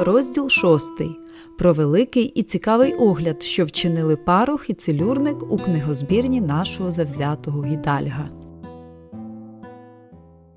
Розділ шостий. Про великий і цікавий огляд, що вчинили парох і целюрник у книгозбірні нашого завзятого гідальга.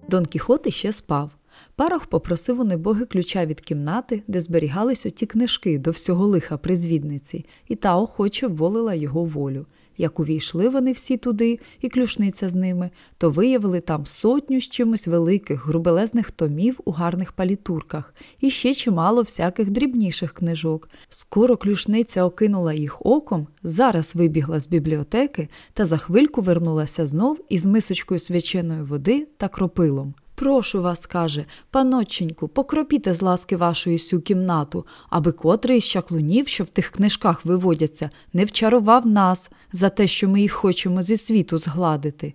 Дон Кіхот іще спав. Парох попросив у небоги ключа від кімнати, де зберігались оті книжки до всього лиха призвідниці, і та охоче волила його волю. Як увійшли вони всі туди, і клюшниця з ними, то виявили там сотню з чимось великих, грубелезних томів у гарних палітурках і ще чимало всяких дрібніших книжок. Скоро клюшниця окинула їх оком, зараз вибігла з бібліотеки та за хвильку вернулася знов із мисочкою свяченої води та кропилом. Прошу вас, каже, паноченьку, покропіте з ласки вашої сю кімнату, аби котрий із чаклунів, що в тих книжках виводяться, не вчарував нас за те, що ми їх хочемо зі світу згладити.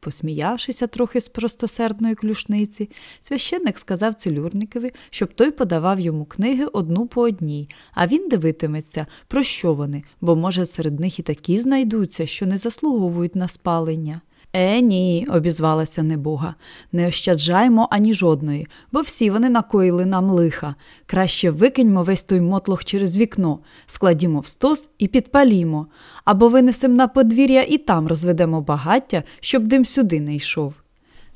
Посміявшися трохи з простосердної клюшниці, священник сказав целюрникові, щоб той подавав йому книги одну по одній, а він дивитиметься, про що вони, бо, може, серед них і такі знайдуться, що не заслуговують на спалення. Е, ні, обізвалася небога, не ощаджаймо ані жодної, бо всі вони накоїли нам лиха. Краще викиньмо весь той мотлох через вікно, складімо в стос і підпалімо, або винесемо на подвір'я і там розведемо багаття, щоб дим сюди не йшов.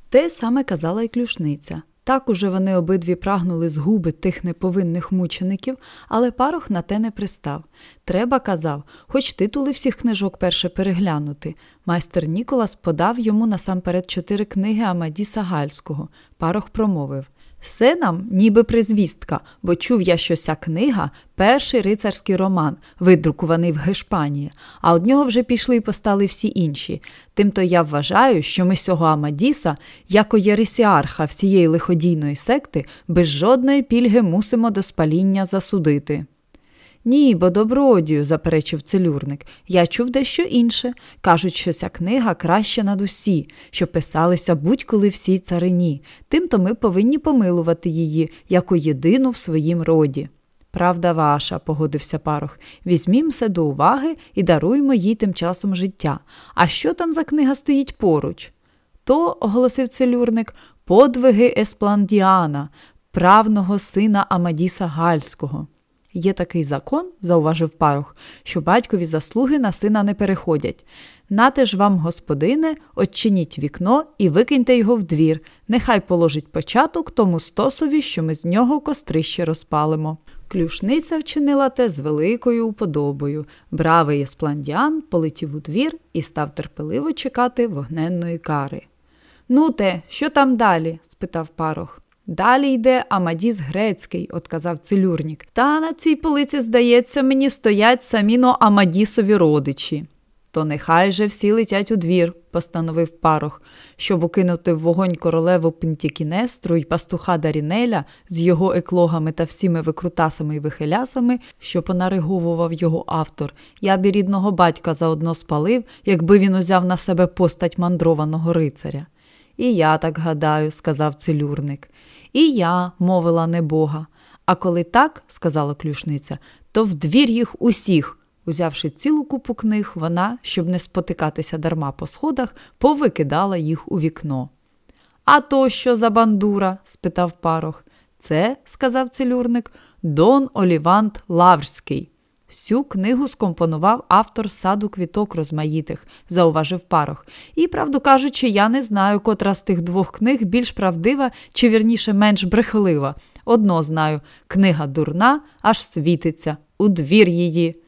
Те саме казала й клюшниця. Так уже вони обидві прагнули згуби тих неповинних мучеників, але парох на те не пристав. Треба, казав, хоч титули всіх книжок перше переглянути. Майстер Ніколас подав йому насамперед чотири книги Амадіса Гальського. Парох промовив все нам ніби призвістка, бо чув я, що ця книга перший рицарський роман, видрукуваний в Гешпанії, а од нього вже пішли і постали всі інші. Тимто я вважаю, що ми сього Амадіса, як єресіарха всієї лиходійної секти, без жодної пільги мусимо до спаління засудити. Ні, бо добродію, заперечив целюрник. Я чув дещо інше. Кажуть, що ця книга краща над усі, що писалися будь-коли всій царині. Тимто ми повинні помилувати її, яку єдину в своїм роді. Правда ваша, погодився парох. Візьмімся до уваги і даруймо їй тим часом життя. А що там за книга стоїть поруч? То, оголосив целюрник, подвиги Еспландіана, правного сина Амадіса Гальського. Є такий закон, зауважив парох, що батькові заслуги на сина не переходять. Нате ж вам, господине, odчиніть вікно і викиньте його в двір. Нехай положить початок тому стосові, що ми з нього кострище розпалимо. Клюшниця вчинила те з великою уподобою. Бравий еспландіан полетів у двір і став терпеливо чекати вогненної кари. Ну те, що там далі? спитав парох. Далі йде Амадіс Грецький, отказав целюрнік. Та на цій полиці, здається, мені стоять саміно Амадісові родичі. То нехай же всі летять у двір, постановив парох, щоб укинути в вогонь королеву Пентікінестру й пастуха Дарінеля з його еклогами та всіми викрутасами й вихилясами, що понариговував його автор. Я б і рідного батька заодно спалив, якби він узяв на себе постать мандрованого рицаря. І я так гадаю, сказав целюрник. І я, мовила небога. А коли так, сказала клюшниця, то в двір їх усіх. Узявши цілу купу книг, вона, щоб не спотикатися дарма по сходах, повикидала їх у вікно. А то що за бандура? спитав парох. Це, сказав целюрник, Дон Олівант Лавруський. Всю книгу скомпонував автор саду квіток розмаїтих, зауважив парох. І, правду кажучи, я не знаю, котра з тих двох книг більш правдива чи вірніше менш брехлива. Одно знаю книга дурна, аж світиться, у двір її.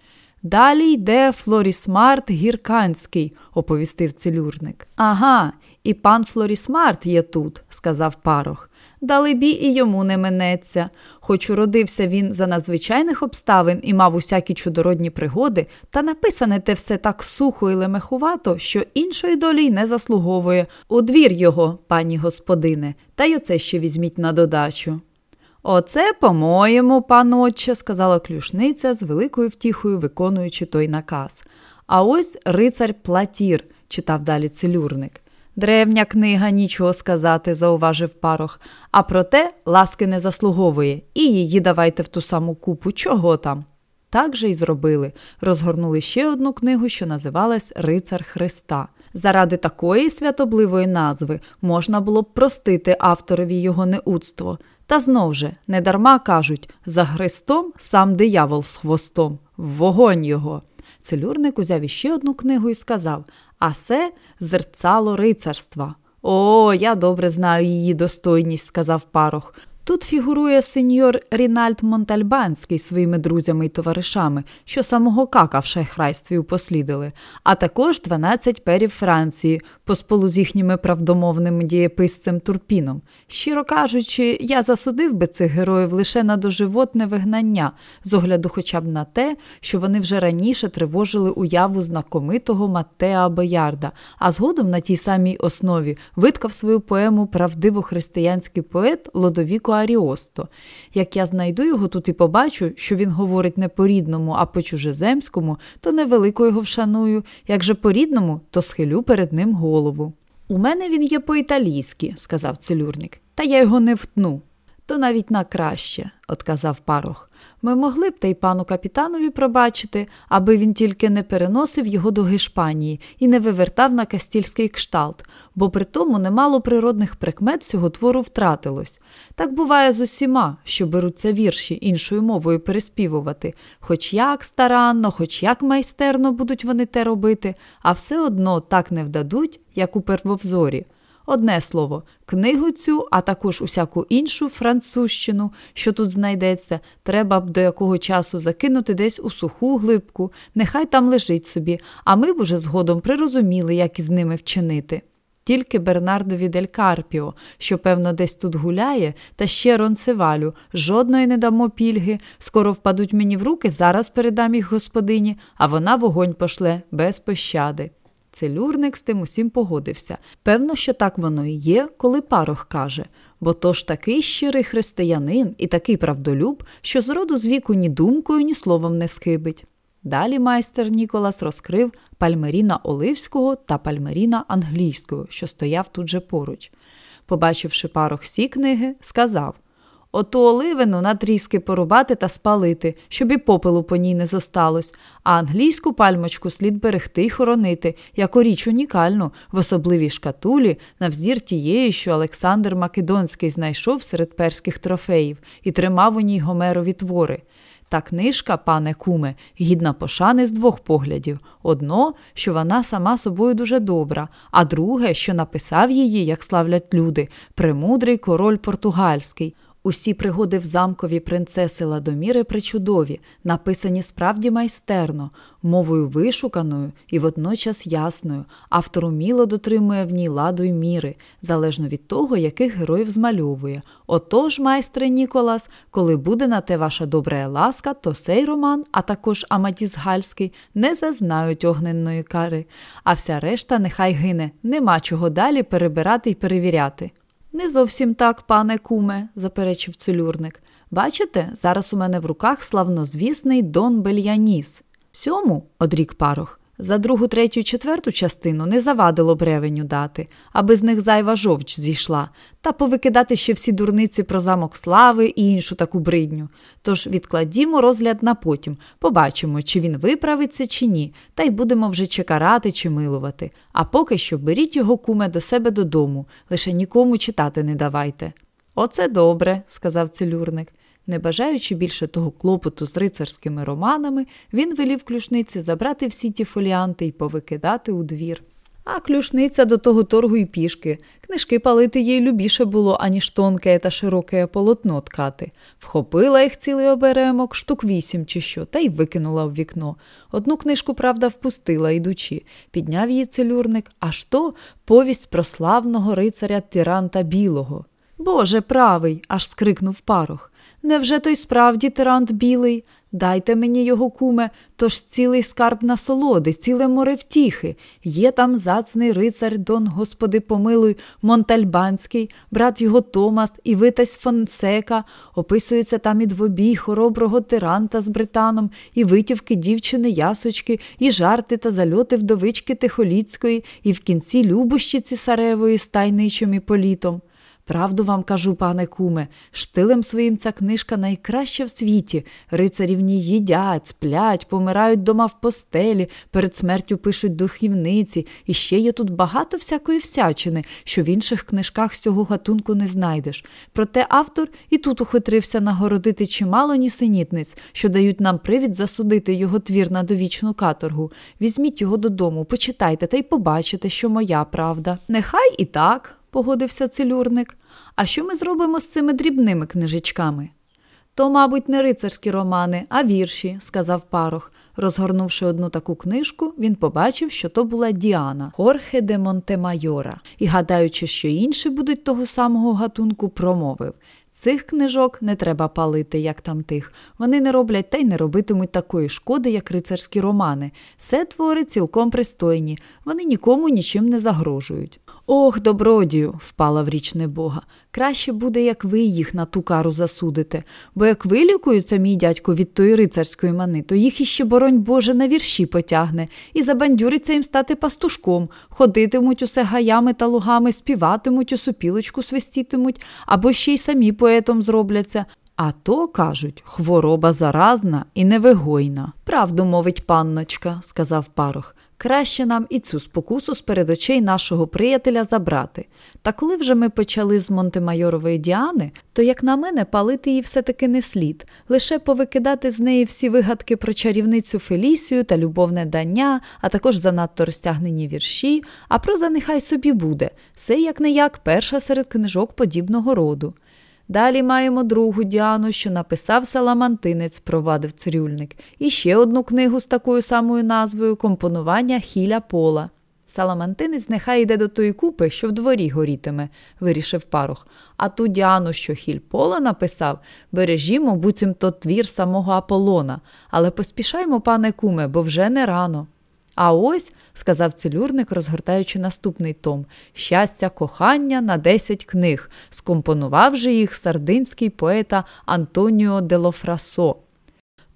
Далі йде Флорісмарт Гірканський, оповістив целюрник. Ага, і пан Флорісмарт є тут, сказав парох. Далебі і йому не минеться. Хоч уродився він за надзвичайних обставин і мав усякі чудородні пригоди, та написане те все так сухо і лемехувато, що іншої долі й не заслуговує. У двір його, пані господине, та й оце ще візьміть на додачу. Оце, по-моєму, панотче, сказала клюшниця з великою втіхою, виконуючи той наказ. А ось рицар Платір, читав далі целюрник. Древня книга, нічого сказати, зауважив парох, а проте ласки не заслуговує, і її давайте в ту саму купу, чого там. Так же й зробили. Розгорнули ще одну книгу, що називалась Рицар Христа. Заради такої святобливої назви можна було б простити авторові його неудство. Та знов же, недарма кажуть за Христом сам диявол з хвостом, вогонь його. Целюрник узяв іще одну книгу і сказав А це зерцало рицарства. О, я добре знаю її достойність, сказав парох. Тут фігурує сеньор Рінальд Монтальбанський своїми друзями і товаришами, що самого кака в шайхрайстві упослідили, а також 12 перів Франції, посполу з їхніми правдомовним дієписцем Турпіном. Щиро кажучи, я засудив би цих героїв лише на доживотне вигнання, з огляду хоча б на те, що вони вже раніше тривожили уяву знакомитого Маттеа Боярда, а згодом на тій самій основі виткав свою поему правдиво християнський поет Лодовіко Аріосто. Як я знайду його тут і побачу, що він говорить не по рідному, а по чужеземському, то невелико його вшаную, як же по рідному, то схилю перед ним голову. У мене він є по-італійськи, сказав целюрник, та я його не втну. То навіть на краще, отказав парох. Ми могли б та й пану капітанові пробачити, аби він тільки не переносив його до Гешпанії і не вивертав на кастільський кшталт, бо при тому немало природних прикмет цього твору втратилось. Так буває з усіма, що беруться вірші іншою мовою переспівувати, хоч як старанно, хоч як майстерно будуть вони те робити, а все одно так не вдадуть, як у первовзорі. Одне слово, книгу цю, а також усяку іншу французщину, що тут знайдеться, треба б до якого часу закинути десь у суху глибку, нехай там лежить собі, а ми б уже згодом прирозуміли, як із ними вчинити. Тільки Бернардові Дель Карпіо, що, певно, десь тут гуляє, та ще Ронцевалю, жодної не дамо пільги, скоро впадуть мені в руки, зараз передам їх господині, а вона вогонь пошле без пощади. Целюрник з тим усім погодився. Певно, що так воно і є, коли парох каже, бо то ж такий щирий християнин і такий правдолюб, що з роду з віку ні думкою, ні словом не схибить. Далі майстер Ніколас розкрив пальмеріна Оливського та пальмеріна англійського, що стояв тут же поруч. Побачивши парох всі книги, сказав Оту оливину на тріски порубати та спалити, щоб і попелу по ній не зосталось, а англійську пальмочку слід берегти й хоронити, як річ унікальну, в особливій шкатулі, на взір тієї, що Олександр Македонський знайшов серед перських трофеїв і тримав у ній Гомерові твори. Та книжка, пане куме, гідна пошани з двох поглядів: одно, що вона сама собою дуже добра, а друге, що написав її, як славлять люди, премудрий король португальський. Усі пригоди в замкові принцеси Ладоміри причудові, написані справді майстерно, мовою вишуканою і водночас ясною. Автор уміло дотримує в ній ладу й міри, залежно від того, яких героїв змальовує. Отож, майстре Ніколас, коли буде на те ваша добра ласка, то сей роман, а також Амадіс Гальський, не зазнають огненної кари, а вся решта нехай гине, нема чого далі перебирати й перевіряти. Не зовсім так, пане куме, заперечив целюрник. Бачите, зараз у мене в руках славнозвісний Дон Бельяніс. Сьому, одрік парох, за другу, третю, четверту частину не завадило б ревеню дати, аби з них зайва жовч зійшла, та повикидати ще всі дурниці про замок слави і іншу таку бридню. Тож відкладімо розгляд на потім, побачимо, чи він виправиться, чи ні, та й будемо вже чекарати чи милувати. А поки що беріть його куме до себе додому, лише нікому читати не давайте. Оце добре, сказав целюрник. Не бажаючи більше того клопоту з рицарськими романами, він велів клюшниці забрати всі ті фоліанти і повикидати у двір. А клюшниця до того торгу й пішки. Книжки палити їй любіше було, аніж тонке та широке полотно ткати. Вхопила їх цілий оберемок, штук вісім чи що, та й викинула в вікно. Одну книжку, правда, впустила, ідучи. Підняв її целюрник, аж то повість про славного рицаря Тиранта Білого. Боже правий, аж скрикнув парох. Невже той справді тирант білий? Дайте мені його, куме, тож цілий скарб насолоди, ціле море втіхи. Є там зацний рицар Дон, Господи, помилуй, Монтальбанський, брат його Томас і Витась Фонсека. Описується там і двобій хороброго тиранта з британом, і витівки дівчини ясочки, і жарти та зальоти вдовички Тихоліцької, і в кінці любощі цісаревої з тайничим і політом. Правду вам кажу, пане куме, штилем своїм ця книжка найкраща в світі. Рицарів ні їдять, сплять, помирають дома в постелі, перед смертю пишуть духівниці, і ще є тут багато всякої всячини, що в інших книжках з цього гатунку не знайдеш. Проте автор і тут ухитрився нагородити чимало нісенітниць, що дають нам привід засудити його твір на довічну каторгу. Візьміть його додому, почитайте та й побачите, що моя правда. Нехай і так погодився целюрник. А що ми зробимо з цими дрібними книжечками? То, мабуть, не рицарські романи, а вірші, сказав парох. Розгорнувши одну таку книжку, він побачив, що то була Діана Хорхе де Монтемайора, і, гадаючи, що інші будуть того самого гатунку, промовив Цих книжок не треба палити, як там тих. Вони не роблять та й не робитимуть такої шкоди, як рицарські романи. Все твори цілком пристойні, вони нікому нічим не загрожують. Ох, добродію, впала в річ небога. Краще буде, як ви їх на ту кару засудите, бо як вилікується мій дядько від тої рицарської мани, то їх іще, боронь Боже, на вірші потягне і забандюриться їм стати пастушком, ходитимуть усе гаями та лугами, співатимуть у супілочку свистітимуть, або ще й самі поетом зробляться. А то, кажуть, хвороба заразна і невигойна. Правду мовить панночка, сказав парох. Краще нам і цю спокусу з перед очей нашого приятеля забрати. Та коли вже ми почали з Монтемайорової Діани, то, як на мене, палити її все-таки не слід, лише повикидати з неї всі вигадки про чарівницю Фелісію та любовне дання, а також занадто розтягнені вірші, а проза нехай собі буде. Це як не як перша серед книжок подібного роду. Далі маємо другу Діану, що написав Саламантинець, провадив цирюльник, і ще одну книгу з такою самою назвою Компонування Хіля Пола. Саламантинець нехай йде до тої купи, що в дворі горітиме, вирішив парох. А ту Діану, що хіль пола написав, бережімо, буцім то твір самого Аполлона. Але поспішаймо, пане куме, бо вже не рано. А ось, сказав целюрник, розгортаючи наступний том, щастя, кохання на десять книг, скомпонував же їх сардинський поета Антоніо Делофрасо.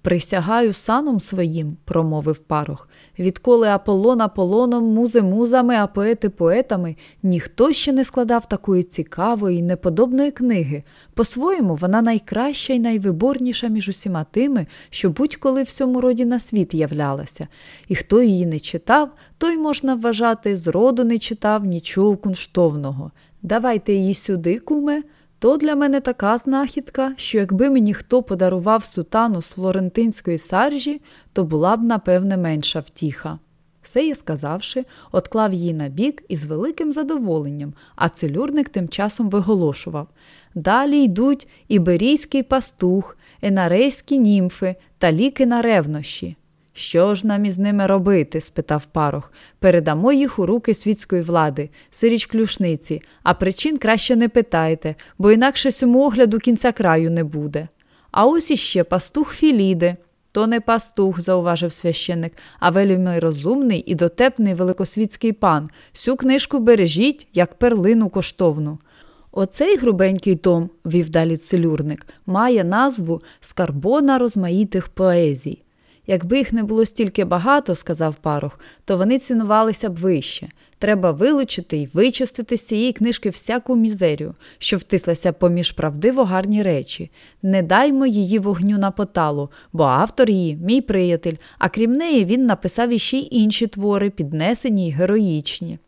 Присягаю саном своїм, промовив парох. Відколи Аполлон Аполлоном, музи музами, а поети поетами, ніхто ще не складав такої цікавої, неподобної книги. По-своєму, вона найкраща і найвиборніша між усіма тими, що будь-коли в цьому роді на світ являлася. І хто її не читав, той можна вважати, зроду не читав нічого кунштовного. Давайте її сюди, куме. То для мене така знахідка, що якби мені хто подарував сутану з флорентинської саржі, то була б, напевне, менша втіха. Все сказавши, отклав її на бік із великим задоволенням, а целюрник тим часом виголошував. Далі йдуть іберійський пастух, енарейські німфи та ліки на ревнощі. Що ж нам із ними робити? спитав парох. Передамо їх у руки світської влади, сиріч клюшниці, а причин краще не питайте, бо інакше сьому огляду кінця краю не буде. А ось іще пастух Філіде. То не пастух, зауважив священник, а вельми розумний і дотепний великосвітський пан. Сю книжку бережіть, як перлину коштовну. Оцей грубенький том, вів далі целюрник, має назву Скарбона розмаїтих поезій. Якби їх не було стільки багато, сказав парох, то вони цінувалися б вище. Треба вилучити і вичистити з цієї книжки всяку мізерію, що втислася поміж правдиво гарні речі. Не даймо її вогню на поталу, бо автор її мій приятель, а крім неї, він написав іще й інші твори, піднесені й героїчні.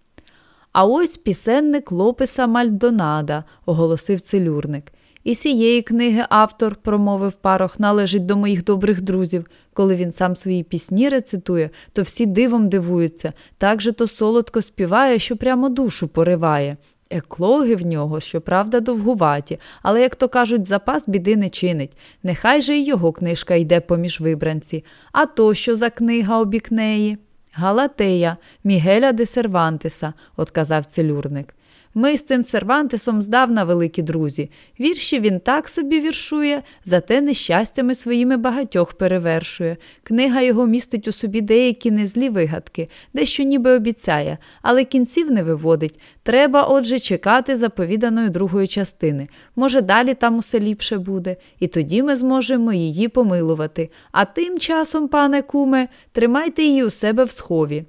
А ось пісенник Лопеса Мальдонада, оголосив целюрник. І сієї книги автор, промовив парох, належить до моїх добрих друзів. Коли він сам свої пісні рецитує, то всі дивом дивуються, так же то солодко співає, що прямо душу пориває. Еклоги в нього, щоправда, довгуваті, але, як то кажуть, запас біди не чинить. Нехай же й його книжка йде поміж вибранці. А то що за книга обік неї? Галатея, Мігеля де Сервантеса, отказав целюрник. Ми з цим Сервантесом здавна великі друзі. Вірші він так собі віршує, зате нещастями своїми багатьох перевершує. Книга його містить у собі деякі незлі вигадки, дещо ніби обіцяє, але кінців не виводить. Треба, отже, чекати заповіданої другої частини. Може, далі там усе ліпше буде, і тоді ми зможемо її помилувати. А тим часом, пане куме, тримайте її у себе в схові.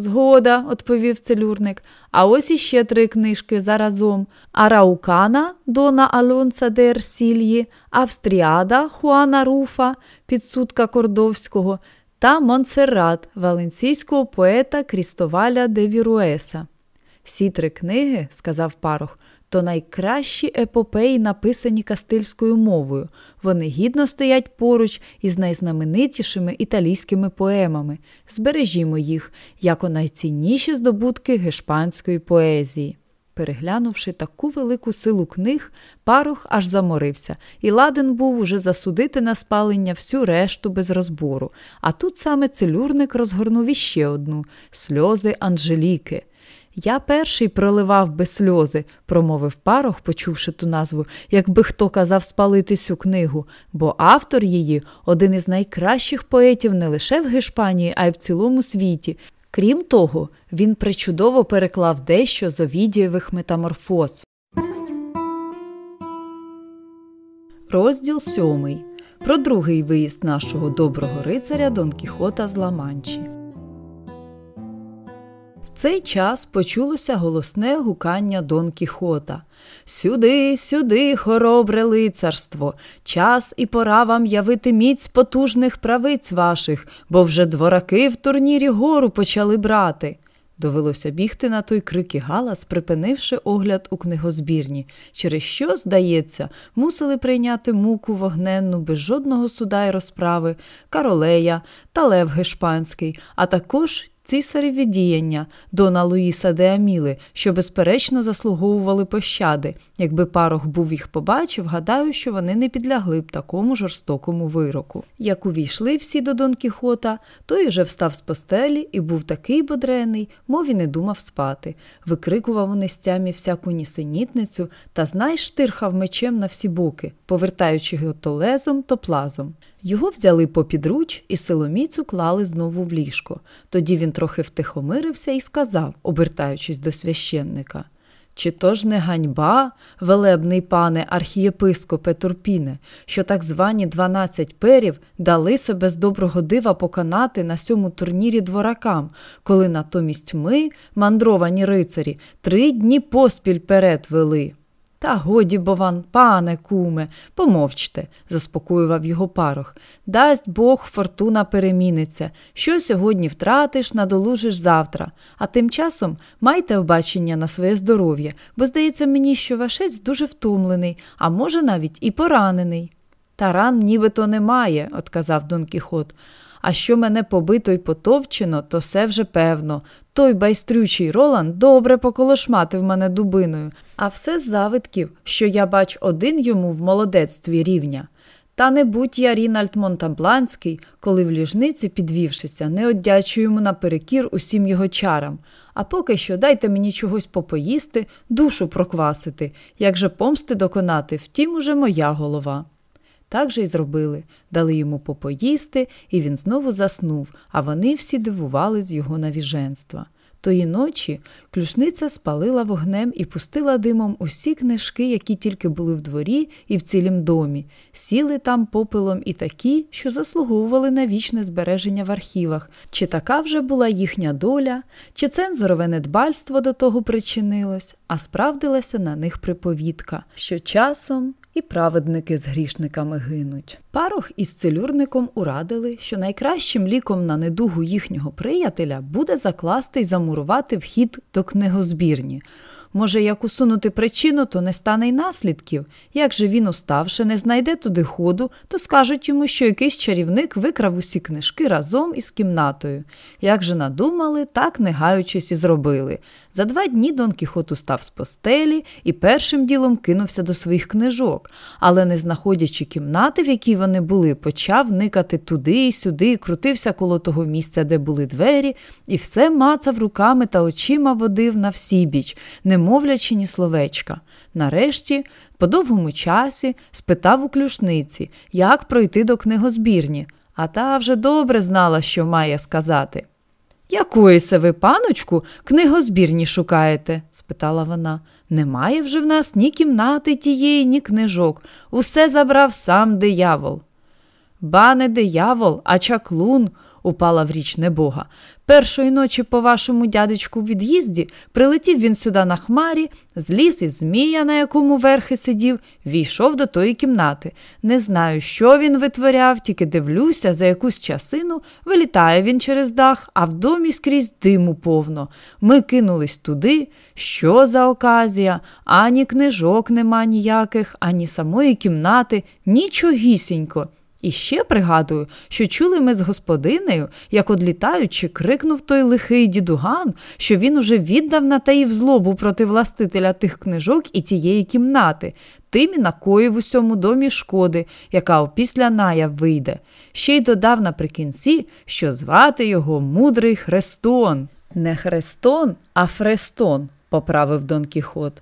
Згода, відповів целюрник. А ось іще три книжки заразом: Араукана Дона Алонса де Ерсільї, Австріада Хуана Руфа, підсудка Кордовського та Монсеррат валенційського поета Крістоваля де Віруеса. Сі три книги, сказав парох, то найкращі епопеї, написані кастильською мовою. Вони гідно стоять поруч із найзнаменитішими італійськими поемами. Збережімо їх, як найцінніші здобутки гешпанської поезії. Переглянувши таку велику силу книг, парох аж заморився, і ладен був уже засудити на спалення всю решту без розбору. А тут саме целюрник розгорнув іще одну сльози Анжеліки. Я перший проливав би сльози, промовив парох, почувши ту назву, якби хто казав спалити цю книгу, бо автор її один із найкращих поетів не лише в Гешпанії, а й в цілому світі. Крім того, він причудово переклав дещо з Овідієвих метаморфоз. Розділ сьомий. Про другий виїзд нашого доброго рицаря Дон Кіхота з Ламанчі цей час почулося голосне гукання Дон Кіхота. Сюди, сюди, хоробре лицарство, час і пора вам явити міць потужних правиць ваших, бо вже двораки в турнірі гору почали брати. Довелося бігти на той крик і галас, припинивши огляд у книгозбірні, через що, здається, мусили прийняти муку вогненну без жодного суда й розправи, Каролея та Лев Гешпанський, а також цісареві діяння Дона Луїса де Аміли, що безперечно заслуговували пощади. Якби парох був їх побачив, гадаю, що вони не підлягли б такому жорстокому вироку. Як увійшли всі до Дон Кіхота, той уже встав з постелі і був такий бодрений, мов і не думав спати. Викрикував у нестямі всяку нісенітницю та знай штирхав мечем на всі боки, повертаючи його то лезом, то плазом. Його взяли попід руч і силоміцю клали знову в ліжко. Тоді він трохи втихомирився і сказав, обертаючись до священника. Чи то ж не ганьба, велебний пане архієпископе Турпіне, що так звані дванадцять перів дали себе з доброго дива поконати на сьому турнірі дворакам, коли натомість ми, мандровані рицарі, три дні поспіль перед вели? Та годі, бован, пане куме, помовчте, заспокоював його парох. Дасть Бог, фортуна переміниться. Що сьогодні втратиш, надолужиш завтра. А тим часом майте обачення на своє здоров'я, бо здається мені, що вашець дуже втомлений, а може, навіть і поранений. Та ран нібито немає, отказав Дон Кіхот. А що мене побито й потовчено, то все вже певно. Той байстрючий Роланд добре поколошматив мене дубиною, а все з завитків, що я бач один йому в молодецтві рівня. Та не будь я Рінальд Монтампланський, коли в ліжниці, підвівшися, не оддячу йому наперекір усім його чарам. А поки що дайте мені чогось попоїсти, душу проквасити, як же помсти доконати, втім уже моя голова. Так же й зробили, дали йому попоїсти, і він знову заснув, а вони всі дивували з його навіженства. Тої ночі ключниця спалила вогнем і пустила димом усі книжки, які тільки були в дворі і в цілім домі, сіли там попелом і такі, що заслуговували на вічне збереження в архівах. Чи така вже була їхня доля, чи цензорове недбальство до того причинилось, а справдилася на них приповідка, що часом і праведники з грішниками гинуть. Парох із целюрником урадили, що найкращим ліком на недугу їхнього приятеля буде закласти й замурувати вхід до книгозбірні. Може, як усунути причину, то не стане й наслідків. Як же він, уставши, не знайде туди ходу, то скажуть йому, що якийсь чарівник викрав усі книжки разом із кімнатою. Як же надумали, так не гаючись і зробили. За два дні Дон Кіхот устав з постелі і першим ділом кинувся до своїх книжок, але, не знаходячи кімнати, в якій вони були, почав никати туди і сюди, крутився коло того місця, де були двері, і все мацав руками та очима водив на всібіч, не мовлячи ні словечка. Нарешті, по довгому часі, спитав у клюшниці, як пройти до книгозбірні, а та вже добре знала, що має сказати. Якої се ви, паночку, книгозбірні шукаєте? спитала вона. Немає вже в нас ні кімнати тієї, ні книжок. Усе забрав сам диявол. Ба не диявол, а чаклун. Упала в річ небога. Першої ночі по вашому дядечку в від'їзді прилетів він сюди на хмарі, зліз із змія, на якому верхи сидів, війшов до тої кімнати. Не знаю, що він витворяв, тільки дивлюся, за якусь часину вилітає він через дах, а в домі скрізь диму повно. Ми кинулись туди. Що за оказія? Ані книжок нема ніяких, ані самої кімнати, нічогісінько. І ще пригадую, що чули ми з господинею, як одлітаючи, крикнув той лихий дідуган, що він уже віддав на таїв злобу проти властителя тих книжок і тієї кімнати, тим і накоїв у сьому домі шкоди, яка опісля наяв вийде. Ще й додав наприкінці, що звати його мудрий Хрестон. Не Хрестон, а Фрестон, поправив Дон Кіхот.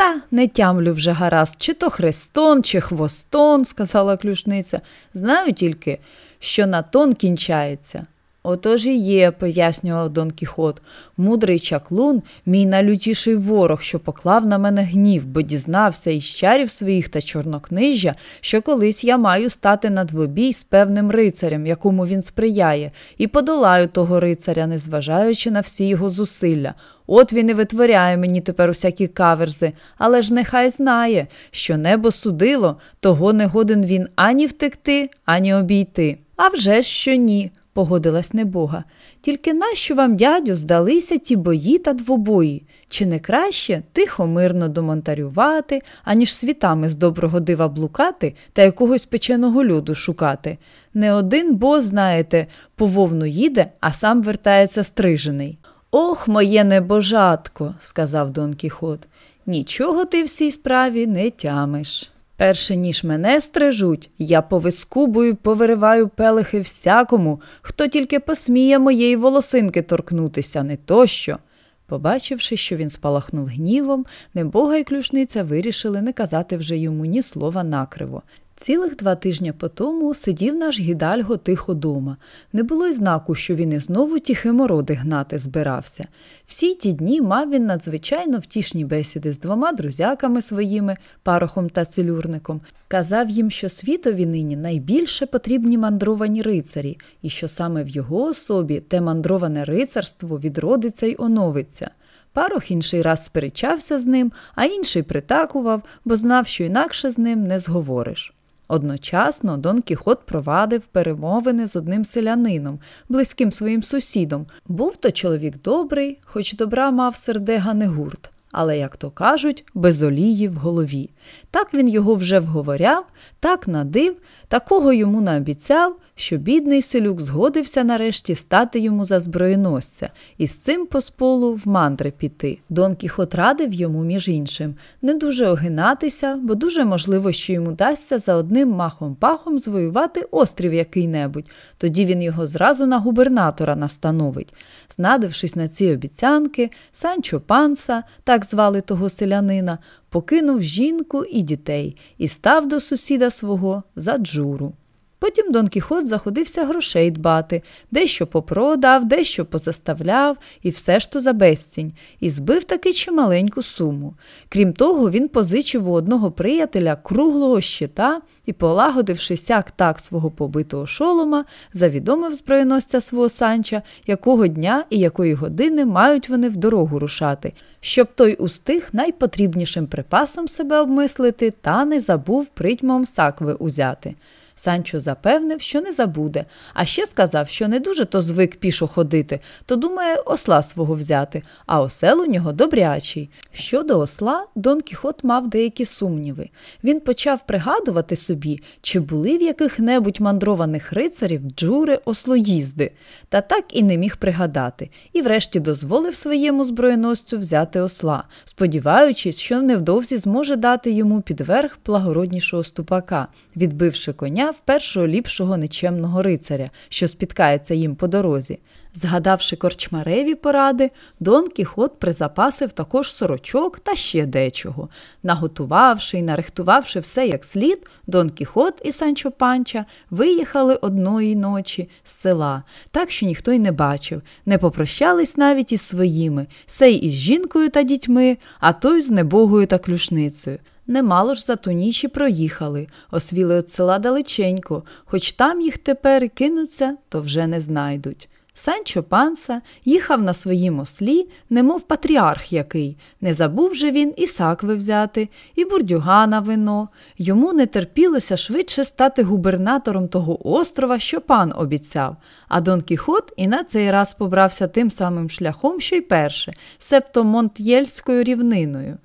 Та не тямлю вже гаразд, чи то хрестон, чи хвостон, сказала ключниця. Знаю тільки, що на тон кінчається. Отож і є, пояснював Дон Кіхот, мудрий чаклун, мій найлютіший ворог, що поклав на мене гнів, бо дізнався із чарів своїх та чорнокнижжя, що колись я маю стати на двобій з певним рицарем, якому він сприяє, і подолаю того рицаря, незважаючи на всі його зусилля. От він і витворяє мені тепер усякі каверзи, але ж нехай знає, що небо судило, того не годен він ані втекти, ані обійти. А вже що ні погодилась небога. Тільки нащо вам, дядю, здалися ті бої та двобої? Чи не краще тихо мирно домонтарювати, аніж світами з доброго дива блукати та якогось печеного люду шукати? Не один бо, знаєте, по вовну їде, а сам вертається стрижений. Ох, моє небожатко, сказав Дон Кіхот, нічого ти в цій справі не тямиш. Перше ніж мене стрижуть, я повискубую, повириваю пелихи всякому, хто тільки посміє моєї волосинки торкнутися, не тощо. Побачивши, що він спалахнув гнівом, небога і ключниця вирішили не казати вже йому ні слова накриво. Цілих два тижні по тому сидів наш гідальго тихо дома. Не було й знаку, що він і знову ті химороди гнати збирався. Всі ті дні мав він надзвичайно втішні бесіди з двома друзяками своїми, парохом та целюрником. Казав їм, що світові нині найбільше потрібні мандровані рицарі, і що саме в його особі те мандроване рицарство відродиться й оновиться. Парох інший раз сперечався з ним, а інший притакував, бо знав, що інакше з ним не зговориш. Одночасно Дон Кіхот провадив перемовини з одним селянином, близьким своїм сусідом. Був то чоловік добрий, хоч добра мав сердега не гурт але, як то кажуть, без олії в голові. Так він його вже вговоряв, так надив, такого йому наобіцяв, що бідний селюк згодився нарешті стати йому за зброєносця і з цим посполу в мандри піти. Дон Кіхот радив йому, між іншим, не дуже огинатися, бо дуже можливо, що йому дасться за одним махом-пахом звоювати острів який-небудь. Тоді він його зразу на губернатора настановить. Знадившись на ці обіцянки, Санчо Панса, так звали того селянина, покинув жінку і дітей і став до сусіда свого за джуру. Потім Дон Кіхот заходився грошей дбати, дещо попродав, дещо позаставляв, і все ж то за безцінь, і збив таки чималеньку суму. Крім того, він позичив у одного приятеля круглого щита і, полагодивши сяк так свого побитого шолома, завідомив зброєносця свого санча, якого дня і якої години мають вони в дорогу рушати, щоб той устиг найпотрібнішим припасом себе обмислити та не забув притьмом сакви узяти. Санчо запевнив, що не забуде, а ще сказав, що не дуже то звик пішо ходити, то думає осла свого взяти, а осел у нього добрячий. Щодо осла, Дон Кіхот мав деякі сумніви. Він почав пригадувати собі, чи були в яких-небудь мандрованих рицарів джури ослоїзди, та так і не міг пригадати, і врешті дозволив своєму зброєносцю взяти осла, сподіваючись, що невдовзі зможе дати йому підверх благороднішого ступака, відбивши коня в першого ліпшого нечемного рицаря, що спіткається їм по дорозі. Згадавши корчмареві поради, Дон Кіхот призапасив також сорочок та ще дечого. Наготувавши і нарихтувавши все як слід, Дон Кіхот і Санчо Панча виїхали одної ночі з села, так що ніхто й не бачив, не попрощались навіть із своїми, сей із жінкою та дітьми, а той з небогою та клюшницею. Немало ж за ту ніч і проїхали, освіли от села далеченько, хоч там їх тепер кинуться, то вже не знайдуть. Санчо панса їхав на своїм ослі, немов патріарх який. Не забув же він і сакви взяти, і бурдюга на вино. Йому не терпілося швидше стати губернатором того острова, що пан обіцяв. А Дон Кіхот і на цей раз побрався тим самим шляхом, що й перше, септо Монт'єльською рівниною.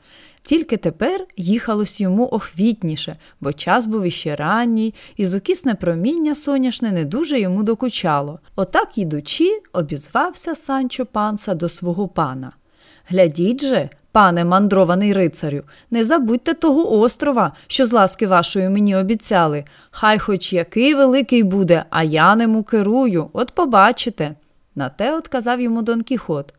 Тільки тепер їхалось йому охвітніше, бо час був іще ранній, і зукісне проміння соняшне не дуже йому докучало. Отак, ідучи, обізвався Санчо панса до свого пана. Глядіть же, пане мандрований рицарю, не забудьте того острова, що з ласки вашої мені обіцяли. Хай хоч який великий буде, а я нему керую, от побачите. На те отказав йому Дон Кіхот.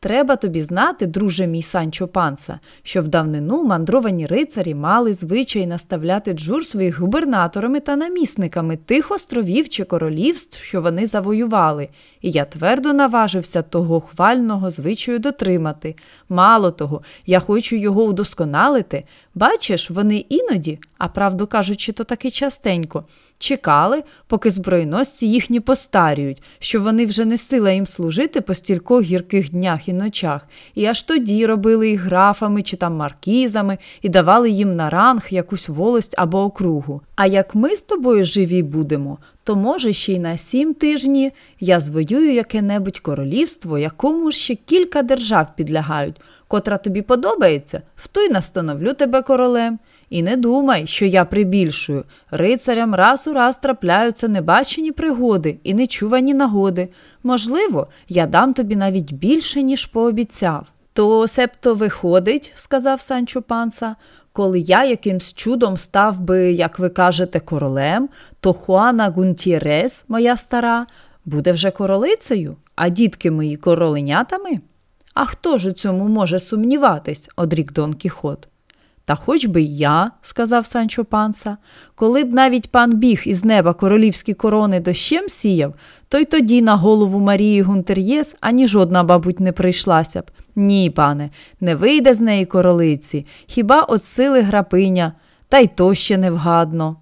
Треба тобі знати, друже мій Санчо Панса, що в давнину мандровані рицарі мали звичай наставляти джур своїх губернаторами та намісниками тих островів чи королівств, що вони завоювали, і я твердо наважився того хвального звичаю дотримати. Мало того, я хочу його удосконалити. Бачиш, вони іноді, а правду кажучи, то таки частенько, чекали, поки збройносці їхні постарюють, що вони вже не сила їм служити по стількох гірких днях і ночах, і аж тоді робили їх графами чи там маркізами і давали їм на ранг якусь волость або округу. А як ми з тобою живі будемо, то, може, ще й на сім тижні я звоюю яке-небудь королівство, якому ще кілька держав підлягають, котра тобі подобається, в той настановлю тебе королем. І не думай, що я прибільшую. Рицарям раз у раз трапляються небачені пригоди і нечувані нагоди. Можливо, я дам тобі навіть більше, ніж пообіцяв. То септо виходить, сказав Санчо панса, коли я якимсь чудом став би, як ви кажете, королем, то Хуана Гунтірес, моя стара, буде вже королицею, а дітки мої короленятами? А хто ж у цьому може сумніватись? одрік Дон Кіхот. Та хоч би й я, сказав Санчо панса, коли б навіть пан біг із неба королівські корони дощем сіяв, то й тоді на голову Марії Гунтер'єс ані жодна, бабуть, не прийшлася б. Ні, пане, не вийде з неї королиці, хіба от сили грапиня, та й то ще невгадно.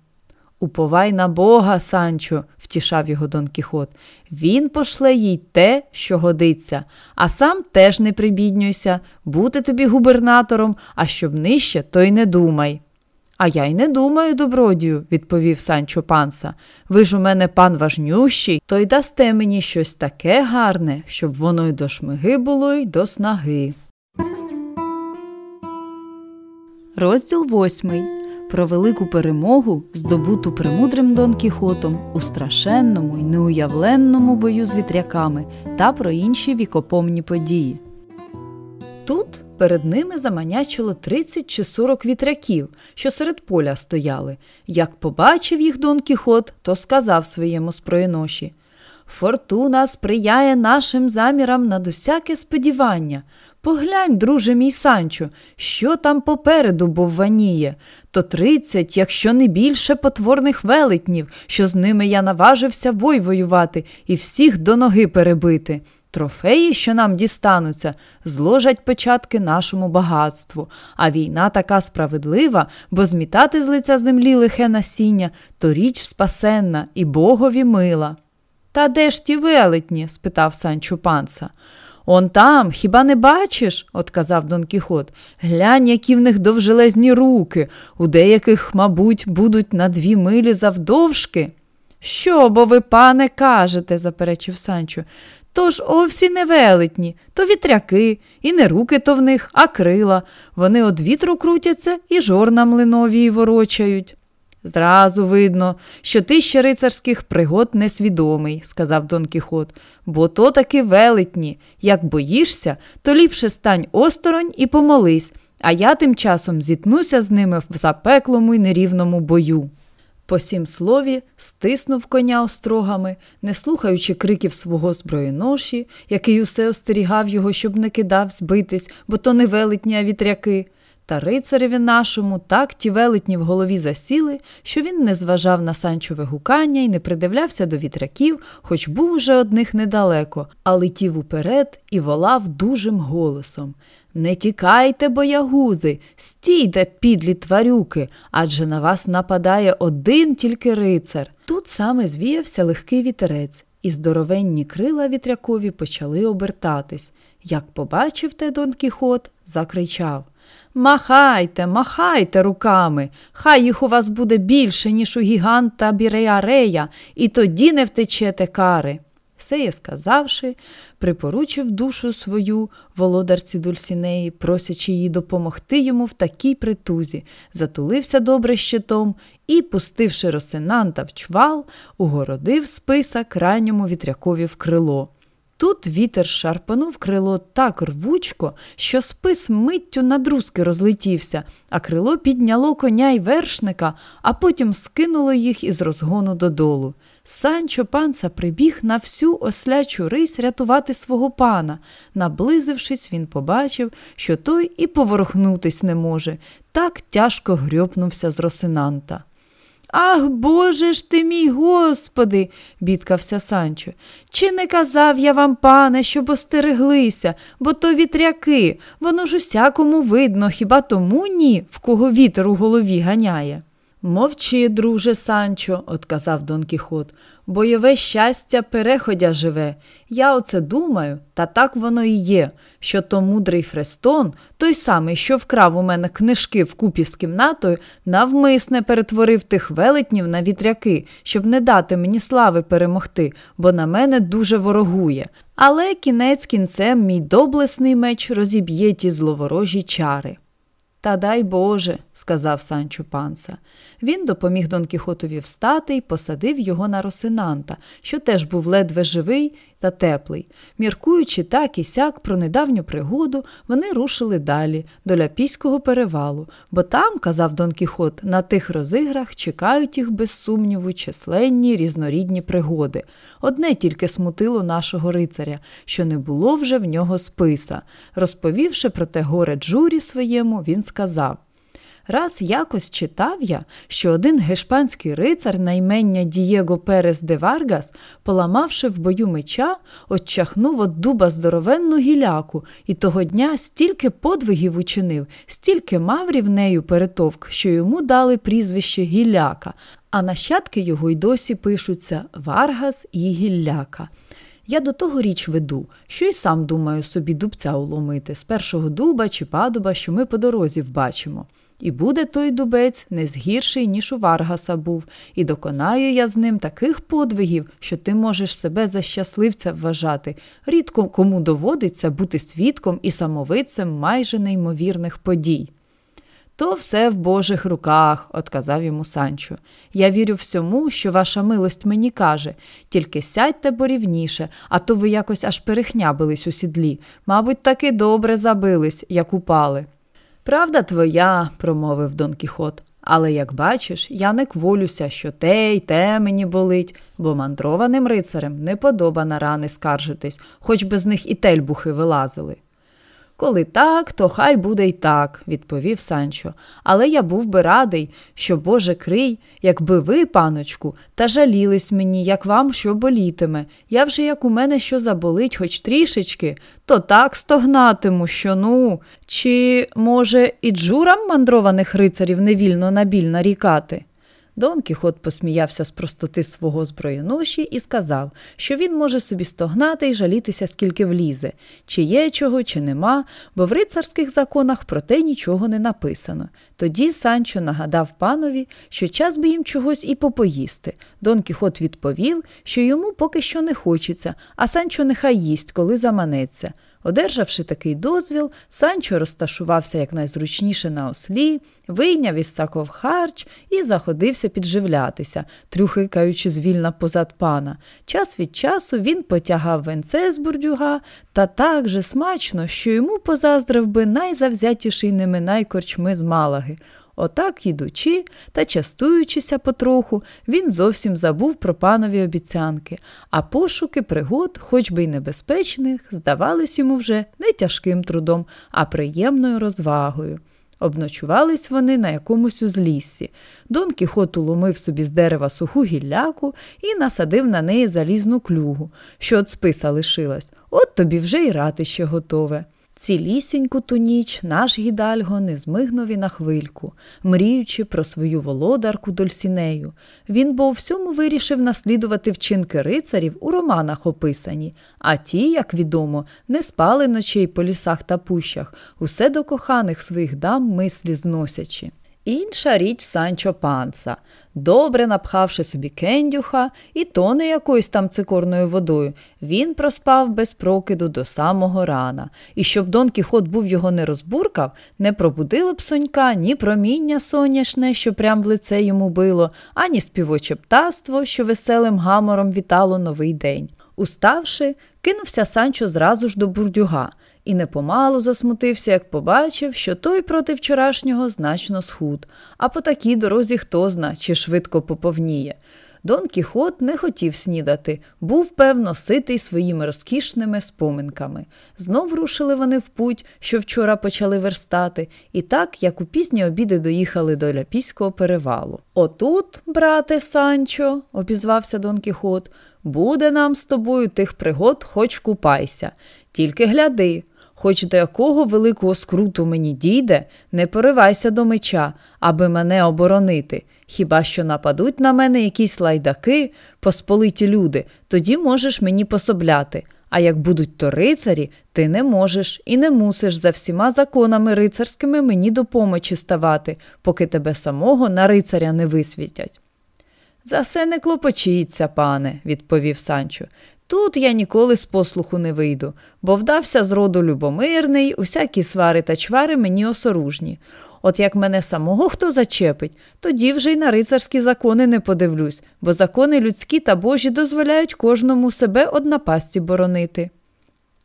Уповай на Бога, Санчо, втішав його Дон Кіхот. Він пошле їй те, що годиться, а сам теж не прибіднюйся, бути тобі губернатором, а щоб нижче, то й не думай. А я й не думаю, добродію, відповів Санчо панса. Ви ж у мене пан важнющий, то й дасте мені щось таке гарне, щоб воно й до шмиги було, й до снаги. Розділ восьмий про велику перемогу, здобуту премудрим Дон Кіхотом у страшенному й неуявленному бою з вітряками та про інші вікопомні події. Тут перед ними заманячило 30 чи 40 вітряків, що серед поля стояли. Як побачив їх Дон Кіхот, то сказав своєму спроєноші Фортуна сприяє нашим замірам над усяке сподівання. Поглянь, друже мій Санчо, що там попереду бовваніє, то тридцять, якщо не більше потворних велетнів, що з ними я наважився бой воювати і всіх до ноги перебити. Трофеї, що нам дістануться, зложать початки нашому багатству, а війна така справедлива, бо змітати з лиця землі лихе насіння то річ спасенна і богові мила. Та де ж ті велетні? спитав Санчо панса. Он там, хіба не бачиш? отказав Дон Кіхот. Глянь, які в них довжелезні руки, у деяких, мабуть, будуть на дві милі завдовжки. Що бо ви, пане, кажете, заперечив Санчо. Тож овсі не велетні, то вітряки, і не руки то в них, а крила. Вони од вітру крутяться і жорна млинові ворочають. Зразу видно, що ти ще рицарських пригод несвідомий, сказав Дон Кіхот, бо то таки велетні. Як боїшся, то ліпше стань осторонь і помолись, а я тим часом зітнуся з ними в запеклому й нерівному бою. По сім слові стиснув коня острогами, не слухаючи криків свого зброєноші, який усе остерігав його, щоб не кидав збитись, бо то не велетні, а вітряки. Та рицареві нашому так ті велетні в голові засіли, що він не зважав на санчове гукання і не придивлявся до вітряків, хоч був уже одних недалеко, а летів уперед і волав дужим голосом. Не тікайте, боягузи, стійте, підлі тварюки, адже на вас нападає один тільки рицар. Тут саме звіявся легкий вітерець, і здоровенні крила вітрякові почали обертатись. Як побачив те Дон Кіхот, закричав Махайте, махайте руками, хай їх у вас буде більше, ніж у гіганта Біреярея, і тоді не втечете кари. Сеє сказавши, припоручив душу свою володарці Дульсінеї, просячи її допомогти йому в такій притузі, затулився добре щитом і, пустивши Росинанта в чвал, угородив списа крайньому вітрякові в крило. Тут вітер шарпанув крило так рвучко, що спис миттю на друзки розлетівся, а крило підняло коня й вершника, а потім скинуло їх із розгону додолу. Санчо панца прибіг на всю ослячу рись рятувати свого пана. Наблизившись, він побачив, що той і поворухнутись не може, так тяжко грьопнувся з Росинанта. Ах, Боже ж ти мій господи, бідкався Санчо. Чи не казав я вам, пане, щоб остереглися, бо то вітряки, воно ж усякому видно, хіба тому ні, в кого вітер у голові ганяє. Мовчи, друже Санчо, отказав Дон Кіхот, бойове щастя переходя живе. Я оце думаю, та так воно і є, що то мудрий Фрестон, той самий, що вкрав у мене книжки вкупі з кімнатою, навмисне перетворив тих велетнів на вітряки, щоб не дати мені слави перемогти, бо на мене дуже ворогує. Але кінець кінцем мій доблесний меч розіб'є ті зловорожі чари. Та дай Боже, сказав Санчо панса. Він допоміг Дон Кіхотові встати і посадив його на росинанта, що теж був ледве живий та теплий. Міркуючи так і сяк про недавню пригоду, вони рушили далі, до ляпійського перевалу, бо там, казав Дон Кіхот, на тих розиграх чекають їх без сумніву численні різнорідні пригоди. Одне тільки смутило нашого рицаря, що не було вже в нього списа. Розповівши про те горе Джурі своєму, він сказав Раз якось читав я, що один гешпанський рицар на імення Дієго Перес де Варгас, поламавши в бою меча, отчахнув от дуба здоровенну гіляку, і того дня стільки подвигів учинив, стільки маврів нею перетовк, що йому дали прізвище Гілляка, а нащадки його й досі пишуться Варгас і Гілляка. Я до того річ веду, що й сам думаю собі дубця уломити з першого дуба чи падуба, що ми по дорозі вбачимо. І буде той дубець не згірший, ніж у Варгаса був, і доконаю я з ним таких подвигів, що ти можеш себе за щасливця вважати. Рідко кому доводиться бути свідком і самовицем майже неймовірних подій. То все в Божих руках, отказав йому Санчо. Я вірю всьому, що ваша милость мені каже, тільки сядьте борівніше, а то ви якось аж перехнябились у сідлі. Мабуть, таки добре забились, як упали. Правда твоя, промовив Дон Кіхот, але як бачиш, я не кволюся, що те й те мені болить, бо мандрованим рицарем не подоба на рани скаржитись, хоч би з них і тельбухи вилазили. Коли так, то хай буде й так, відповів Санчо. Але я був би радий, що, Боже крий, якби ви, паночку, та жалілись мені, як вам що болітиме. Я вже, як у мене що заболить, хоч трішечки, то так стогнатиму, що ну. Чи, може, і джурам мандрованих рицарів невільно на біль нарікати? Дон Кіхот посміявся з простоти свого зброєноші і сказав, що він може собі стогнати і жалітися, скільки влізе, чи є чого, чи нема, бо в рицарських законах про те нічого не написано. Тоді Санчо нагадав панові, що час би їм чогось і попоїсти. Дон Кіхот відповів, що йому поки що не хочеться, а Санчо нехай їсть, коли заманеться. Одержавши такий дозвіл, Санчо розташувався якнайзручніше на ослі, вийняв із саков харч і заходився підживлятися, трюхикаючи звільна позад пана. Час від часу він потягав венце з бурдюга та так же смачно, що йому позаздрив би найзавзятіший неминай корчми з малаги. Отак, їдучи та частуючися потроху, він зовсім забув про панові обіцянки, а пошуки пригод, хоч би й небезпечних, здавались йому вже не тяжким трудом, а приємною розвагою. Обночувались вони на якомусь узліссі. Дон Кіхот уломив собі з дерева суху гілляку і насадив на неї залізну клюгу, що от списа лишилась. От тобі вже й ратище готове. Цілісіньку ту ніч наш гідальго не змигнув і на хвильку, мріючи про свою володарку Дольсінею. Він бо у всьому вирішив наслідувати вчинки рицарів у романах описані, а ті, як відомо, не спали ночей по лісах та пущах, усе до коханих своїх дам мислі зносячи. Інша річ Санчо Панса, добре напхавши собі кендюха і то не якоюсь там цикорною водою, він проспав без прокиду до самого рана. І щоб Дон Кіхот був його не розбуркав, не пробудило б сонька ні проміння соняшне, що прям в лице йому било, ані співоче птаство, що веселим гамором вітало новий день. Уставши, кинувся Санчо зразу ж до бурдюга і непомалу засмутився, як побачив, що той проти вчорашнього значно схуд, а по такій дорозі хто зна, чи швидко поповніє. Дон Кіхот не хотів снідати, був, певно, ситий своїми розкішними споминками. Знов рушили вони в путь, що вчора почали верстати, і так, як у пізні обіди доїхали до Ляпійського перевалу. Отут, брате Санчо, обізвався Дон Кіхот, буде нам з тобою тих пригод, хоч купайся. Тільки гляди, Хоч до якого великого скруту мені дійде, не поривайся до меча, аби мене оборонити. Хіба що нападуть на мене якісь лайдаки, посполиті люди, тоді можеш мені пособляти. А як будуть то рицарі, ти не можеш і не мусиш за всіма законами рицарськими мені до помочі ставати, поки тебе самого на рицаря не висвітять. За все не клопочіться, пане, відповів Санчо. Тут я ніколи з послуху не вийду, бо вдався з роду любомирний, усякі свари та чвари мені осоружні. От як мене самого хто зачепить, тоді вже й на рицарські закони не подивлюсь, бо закони людські та божі дозволяють кожному себе од напасті боронити.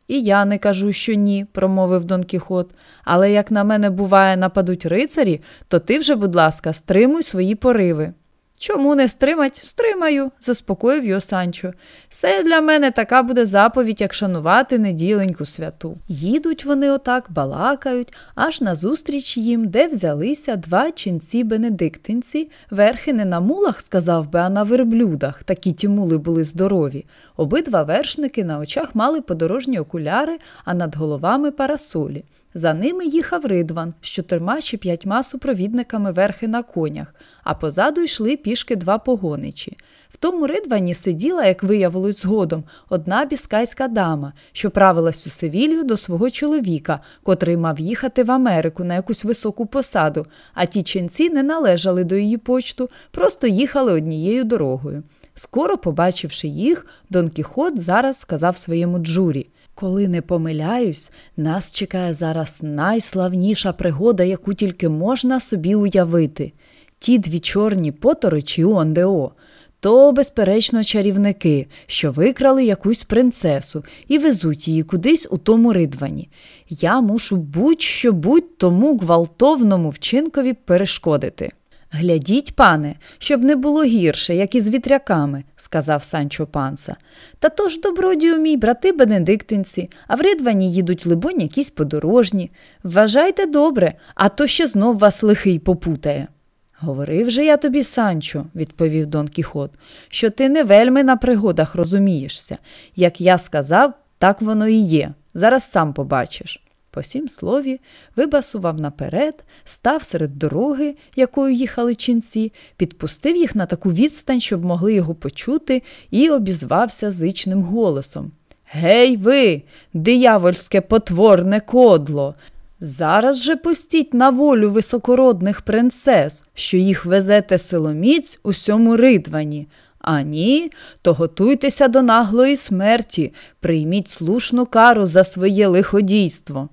І я не кажу, що ні, промовив Дон Кіхот, але як на мене буває, нападуть рицарі, то ти вже, будь ласка, стримуй свої пориви. Чому не стримать? Стримаю, заспокоїв його Санчо. Все для мене така буде заповідь, як шанувати неділеньку святу. Їдуть вони отак, балакають, аж назустріч їм, де взялися два ченці бенедиктинці, верхи не на мулах, сказав би, а на верблюдах. Такі ті мули були здорові. Обидва вершники на очах мали подорожні окуляри, а над головами парасолі. За ними їхав ридван з чотирма чи п'ятьма супровідниками верхи на конях, а позаду йшли пішки два погоничі. В тому ридвані сиділа, як виявилось згодом, одна біскайська дама, що правилась у Севілью до свого чоловіка, котрий мав їхати в Америку на якусь високу посаду, а ті ченці не належали до її почту, просто їхали однією дорогою. Скоро, побачивши їх, Дон Кіхот зараз сказав своєму джурі. Коли не помиляюсь, нас чекає зараз найславніша пригода, яку тільки можна собі уявити. Ті дві чорні поторочі Ондео. То, безперечно, чарівники, що викрали якусь принцесу і везуть її кудись у тому ридвані. Я мушу будь-що будь тому гвалтовному вчинкові перешкодити. Глядіть, пане, щоб не було гірше, як і з вітряками, сказав Санчо панса. Та то ж добродію мій брати бенедиктинці, а в ридвані їдуть, либонь, якісь подорожні. Вважайте добре, а то ще знов вас лихий попутає. Говорив же я тобі, Санчо, відповів Дон Кіхот, що ти не вельми на пригодах розумієшся. Як я сказав, так воно і є. Зараз сам побачиш. По сім слові вибасував наперед, став серед дороги, якою їхали ченці, підпустив їх на таку відстань, щоб могли його почути, і обізвався зичним голосом. Гей, ви, диявольське потворне кодло! Зараз же пустіть на волю високородних принцес, що їх везете силоміць у сьому ридвані. А ні, то готуйтеся до наглої смерті, прийміть слушну кару за своє лиходійство.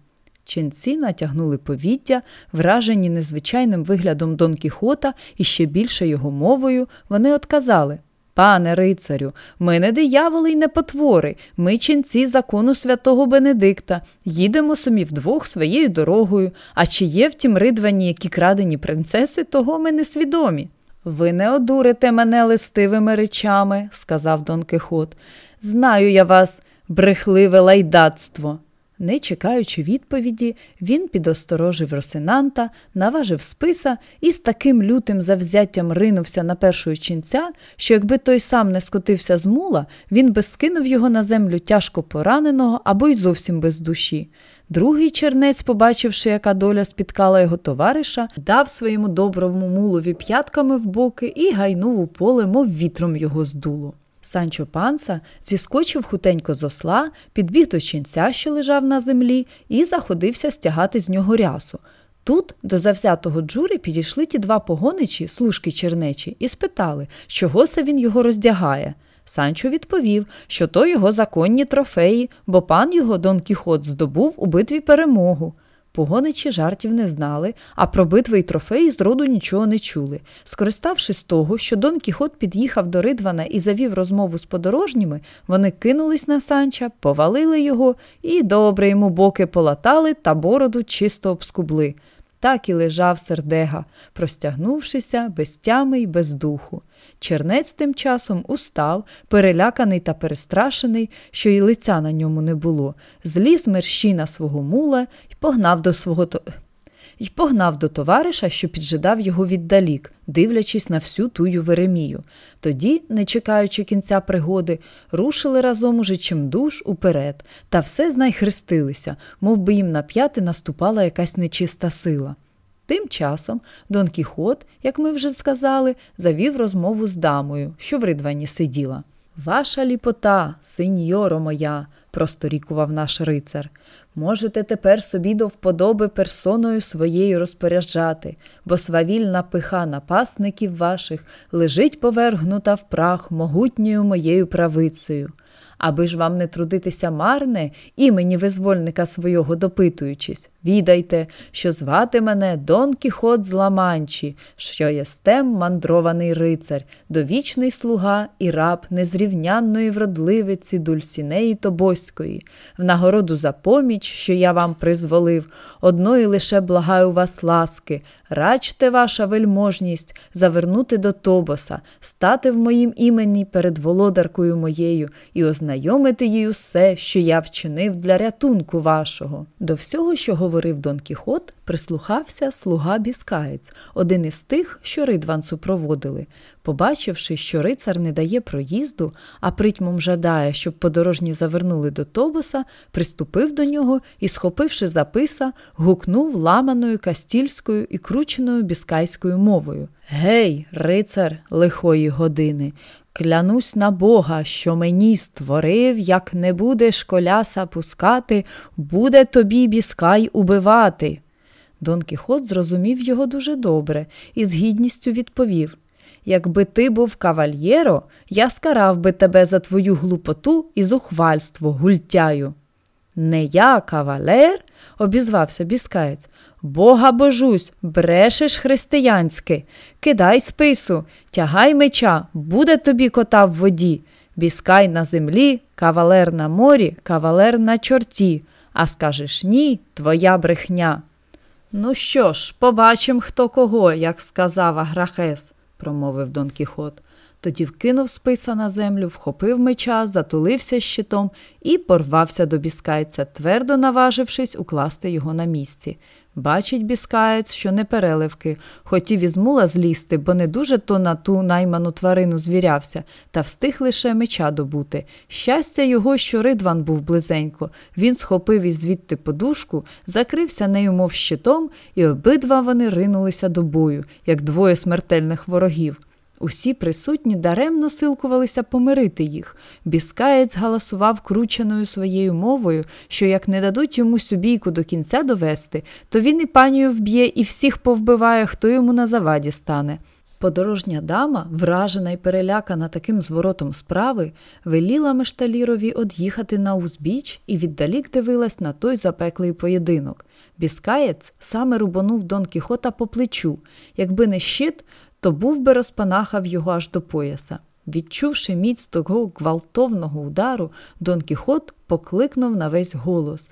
Ченці натягнули повіття, вражені незвичайним виглядом Дон Кіхота і ще більше його мовою, вони отказали Пане рицарю, ми не дияволи й не потвори, ми ченці закону святого Бенедикта, їдемо собі вдвох своєю дорогою, а чи є в тім ридвані які крадені принцеси, того ми не свідомі. Ви не одурите мене листивими речами, сказав Дон Кихот. Знаю я вас, брехливе лайдацтво. Не чекаючи відповіді, він підосторожив Росинанта, наважив списа і з таким лютим завзяттям ринувся на першого ченця, що якби той сам не скотився з мула, він би скинув його на землю тяжко пораненого або й зовсім без душі. Другий чернець, побачивши, яка доля спіткала його товариша, дав своєму доброму мулові п'ятками в боки і гайнув у поле, мов вітром його здуло. Санчо панса зіскочив хутенько з осла, підбіг до ченця, що лежав на землі, і заходився стягати з нього рясу. Тут до завзятого джури підійшли ті два погоничі, служки чернечі, і спитали, чого це він його роздягає. Санчо відповів, що то його законні трофеї, бо пан його Дон Кіхот здобув у битві перемогу. Погоничі жартів не знали, а про битви й трофеї зроду нічого не чули. Скориставшись того, що Дон Кіхот під'їхав до Ридвана і завів розмову з подорожніми, вони кинулись на санча, повалили його і добре йому боки полатали та бороду чисто обскубли. Так і лежав сердега, простягнувшися без тями й без духу. Чернець тим часом устав, переляканий та перестрашений, що й лиця на ньому не було, зліз мерщій на свого мула і погнав до свого й погнав до товариша, що піджидав його віддалік, дивлячись на всю тую Веремію. Тоді, не чекаючи кінця пригоди, рушили разом уже чимдуж уперед, та все знай хрестилися, мов би їм на п'яти наступала якась нечиста сила. Тим часом Дон Кіхот, як ми вже сказали, завів розмову з дамою, що в ридвані сиділа. Ваша ліпота, синьоро моя, просторікував наш рицар, можете тепер собі до вподоби персоною своєю розпоряджати, бо свавільна пиха напасників ваших лежить повергнута в прах могутньою моєю правицею аби ж вам не трудитися марне, імені визвольника свого допитуючись, відайте, що звати мене Дон Кіхот з Ламанчі, що єстем мандрований рицар, довічний слуга і раб незрівнянної вродливиці Дульсінеї Тобоської, в нагороду за поміч, що я вам призволив, одної лише благаю вас ласки, рачте ваша вельможність завернути до Тобоса, стати в моїм імені перед володаркою моєю і ознайомити їй усе, що я вчинив для рятунку вашого. До всього, що говорив Дон Кіхот, прислухався слуга Біскаєць, один із тих, що ридван супроводили. Побачивши, що рицар не дає проїзду, а притьмом жадає, щоб подорожні завернули до Тобоса, приступив до нього і, схопивши записа, гукнув ламаною кастільською і крученою біскайською мовою Гей, рицар лихої години! Клянусь на Бога, що мені створив, як не будеш коляса пускати, буде тобі біскай убивати. Дон Кіхот зрозумів його дуже добре і з гідністю відповів Якби ти був кавальєро, я скарав би тебе за твою глупоту і зухвальство гультяю. Не я кавалер, обізвався біскаєць. Бога божусь, брешеш християнськи, кидай спису, тягай меча, буде тобі кота в воді. Біскай на землі, кавалер на морі, кавалер на чорті, а скажеш ні, твоя брехня. Ну що ж, побачим, хто кого, як сказав Аграхес, промовив Дон Кіхот. Тоді вкинув списа на землю, вхопив меча, затулився щитом і порвався до біскайця, твердо наважившись укласти його на місці. Бачить біскаєць, що не переливки, хотів із мула злізти, бо не дуже то на ту найману тварину звірявся, та встиг лише меча добути. Щастя його, що ридван був близенько. Він схопив із звідти подушку, закрився нею, мов щитом, і обидва вони ринулися до бою, як двоє смертельних ворогів. Усі присутні даремно силкувалися помирити їх. Біскаєць галасував крученою своєю мовою, що як не дадуть йому сюбійку до кінця довести, то він і панію вб'є і всіх повбиває, хто йому на заваді стане. Подорожня дама, вражена і перелякана таким зворотом справи, веліла Мешталірові од'їхати на узбіч і віддалік дивилась на той запеклий поєдинок. Біскаєць саме рубанув Дон Кіхота по плечу. Якби не щит, то був би розпанахав його аж до пояса. Відчувши міць того гвалтовного удару, Дон Кіхот покликнув на весь голос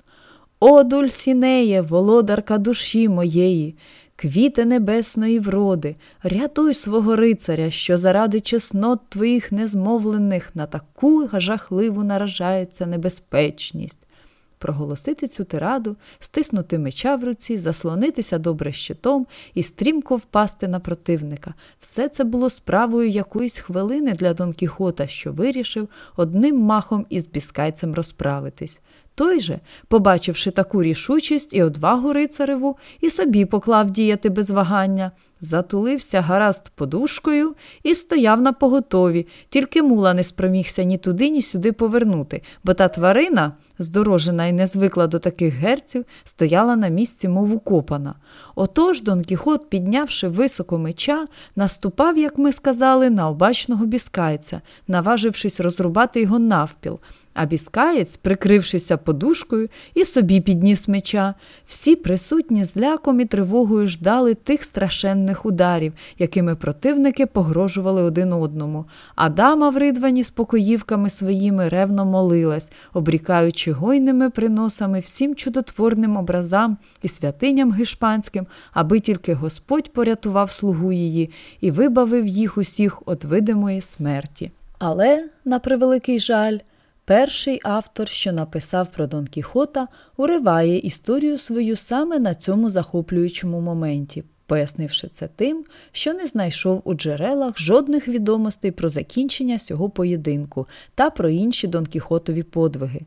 О, Дульсінеє, володарка душі моєї, квіти небесної вроди, рятуй свого рицаря, що заради чеснот твоїх незмовлених на таку жахливу наражається небезпечність. Проголосити цю тираду, стиснути меча в руці, заслонитися добре щитом і стрімко впасти на противника. Все це було справою якоїсь хвилини для Дон Кіхота, що вирішив одним махом із біскайцем розправитись. Той же, побачивши таку рішучість і одвагу рицареву, і собі поклав діяти без вагання, затулився гаразд подушкою і стояв на поготові, тільки мула не спромігся ні туди, ні сюди повернути, бо та тварина, здорожена і не звикла до таких герців, стояла на місці, мов укопана. Отож Дон Кіхот, піднявши високо меча, наступав, як ми сказали, на обачного біскайця, наважившись розрубати його навпіл. А біскаєць, прикрившися подушкою, і собі підніс меча. Всі присутні з ляком і тривогою ждали тих страшенних ударів, якими противники погрожували один одному. А дама в ридвані з покоївками своїми ревно молилась, обрікаючи гойними приносами всім чудотворним образам і святиням гішпанським, аби тільки Господь порятував слугу її і вибавив їх усіх від видимої смерті. Але, на превеликий жаль, Перший автор, що написав про Дон Кіхота, уриває історію свою саме на цьому захоплюючому моменті, пояснивши це тим, що не знайшов у джерелах жодних відомостей про закінчення цього поєдинку та про інші Дон Кіхотові подвиги.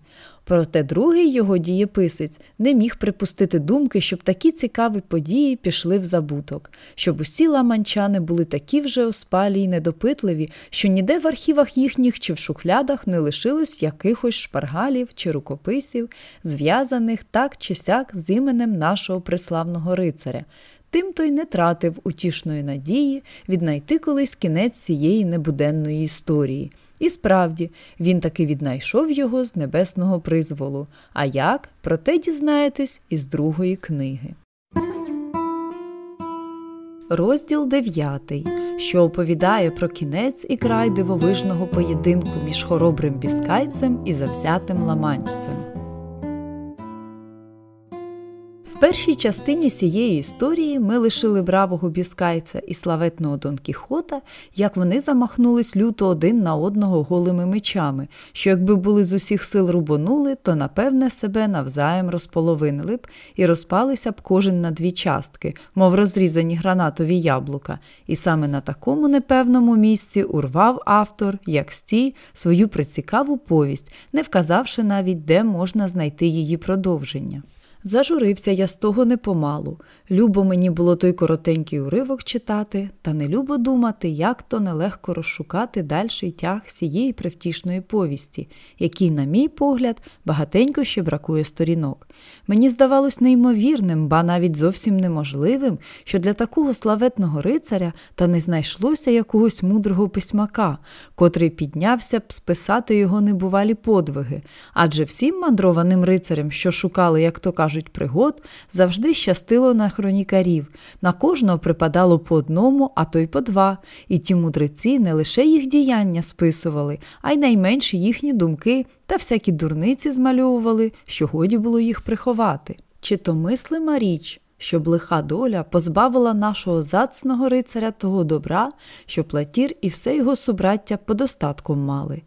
Проте другий його дієписець не міг припустити думки, щоб такі цікаві події пішли в забуток, щоб усі ламанчани були такі вже оспалі й недопитливі, що ніде в архівах їхніх чи в шухлядах не лишилось якихось шпаргалів чи рукописів, зв'язаних так чи сяк з іменем нашого преславного рицаря. Тим той не тратив утішної надії віднайти колись кінець цієї небуденної історії. І справді, він таки віднайшов його з небесного призволу. А як? Проте дізнаєтесь із другої книги. Розділ 9, що оповідає про кінець і край дивовижного поєдинку між хоробрим біскайцем і завзятим ламанцем. Першій частині цієї історії ми лишили бравого біскайця і славетного Дон Кіхота, як вони замахнулись люто один на одного голими мечами, що, якби були з усіх сил рубонули, то напевне себе навзаєм розполовинили б і розпалися б кожен на дві частки, мов розрізані гранатові яблука. І саме на такому непевному місці урвав автор, як стій, свою прицікаву повість, не вказавши навіть, де можна знайти її продовження. Зажурився я з того непомалу. Любо мені було той коротенький уривок читати, та не любо думати, як то нелегко розшукати дальший тяг цієї привтішної повісті, який, на мій погляд, багатенько ще бракує сторінок. Мені здавалось неймовірним, ба навіть зовсім неможливим, що для такого славетного рицаря та не знайшлося якогось мудрого письмака, котрий піднявся б списати його небувалі подвиги, адже всім мандрованим рицарям, що шукали, як то кажуть, пригод, завжди щастило на хронікарів. На кожного припадало по одному, а то й по два. І ті мудреці не лише їх діяння списували, а й найменші їхні думки та всякі дурниці змальовували, що годі було їх приховати. Чи то мислима річ? Щоб лиха доля позбавила нашого зацного рицаря того добра, що платір і все його субраття подостатком мали.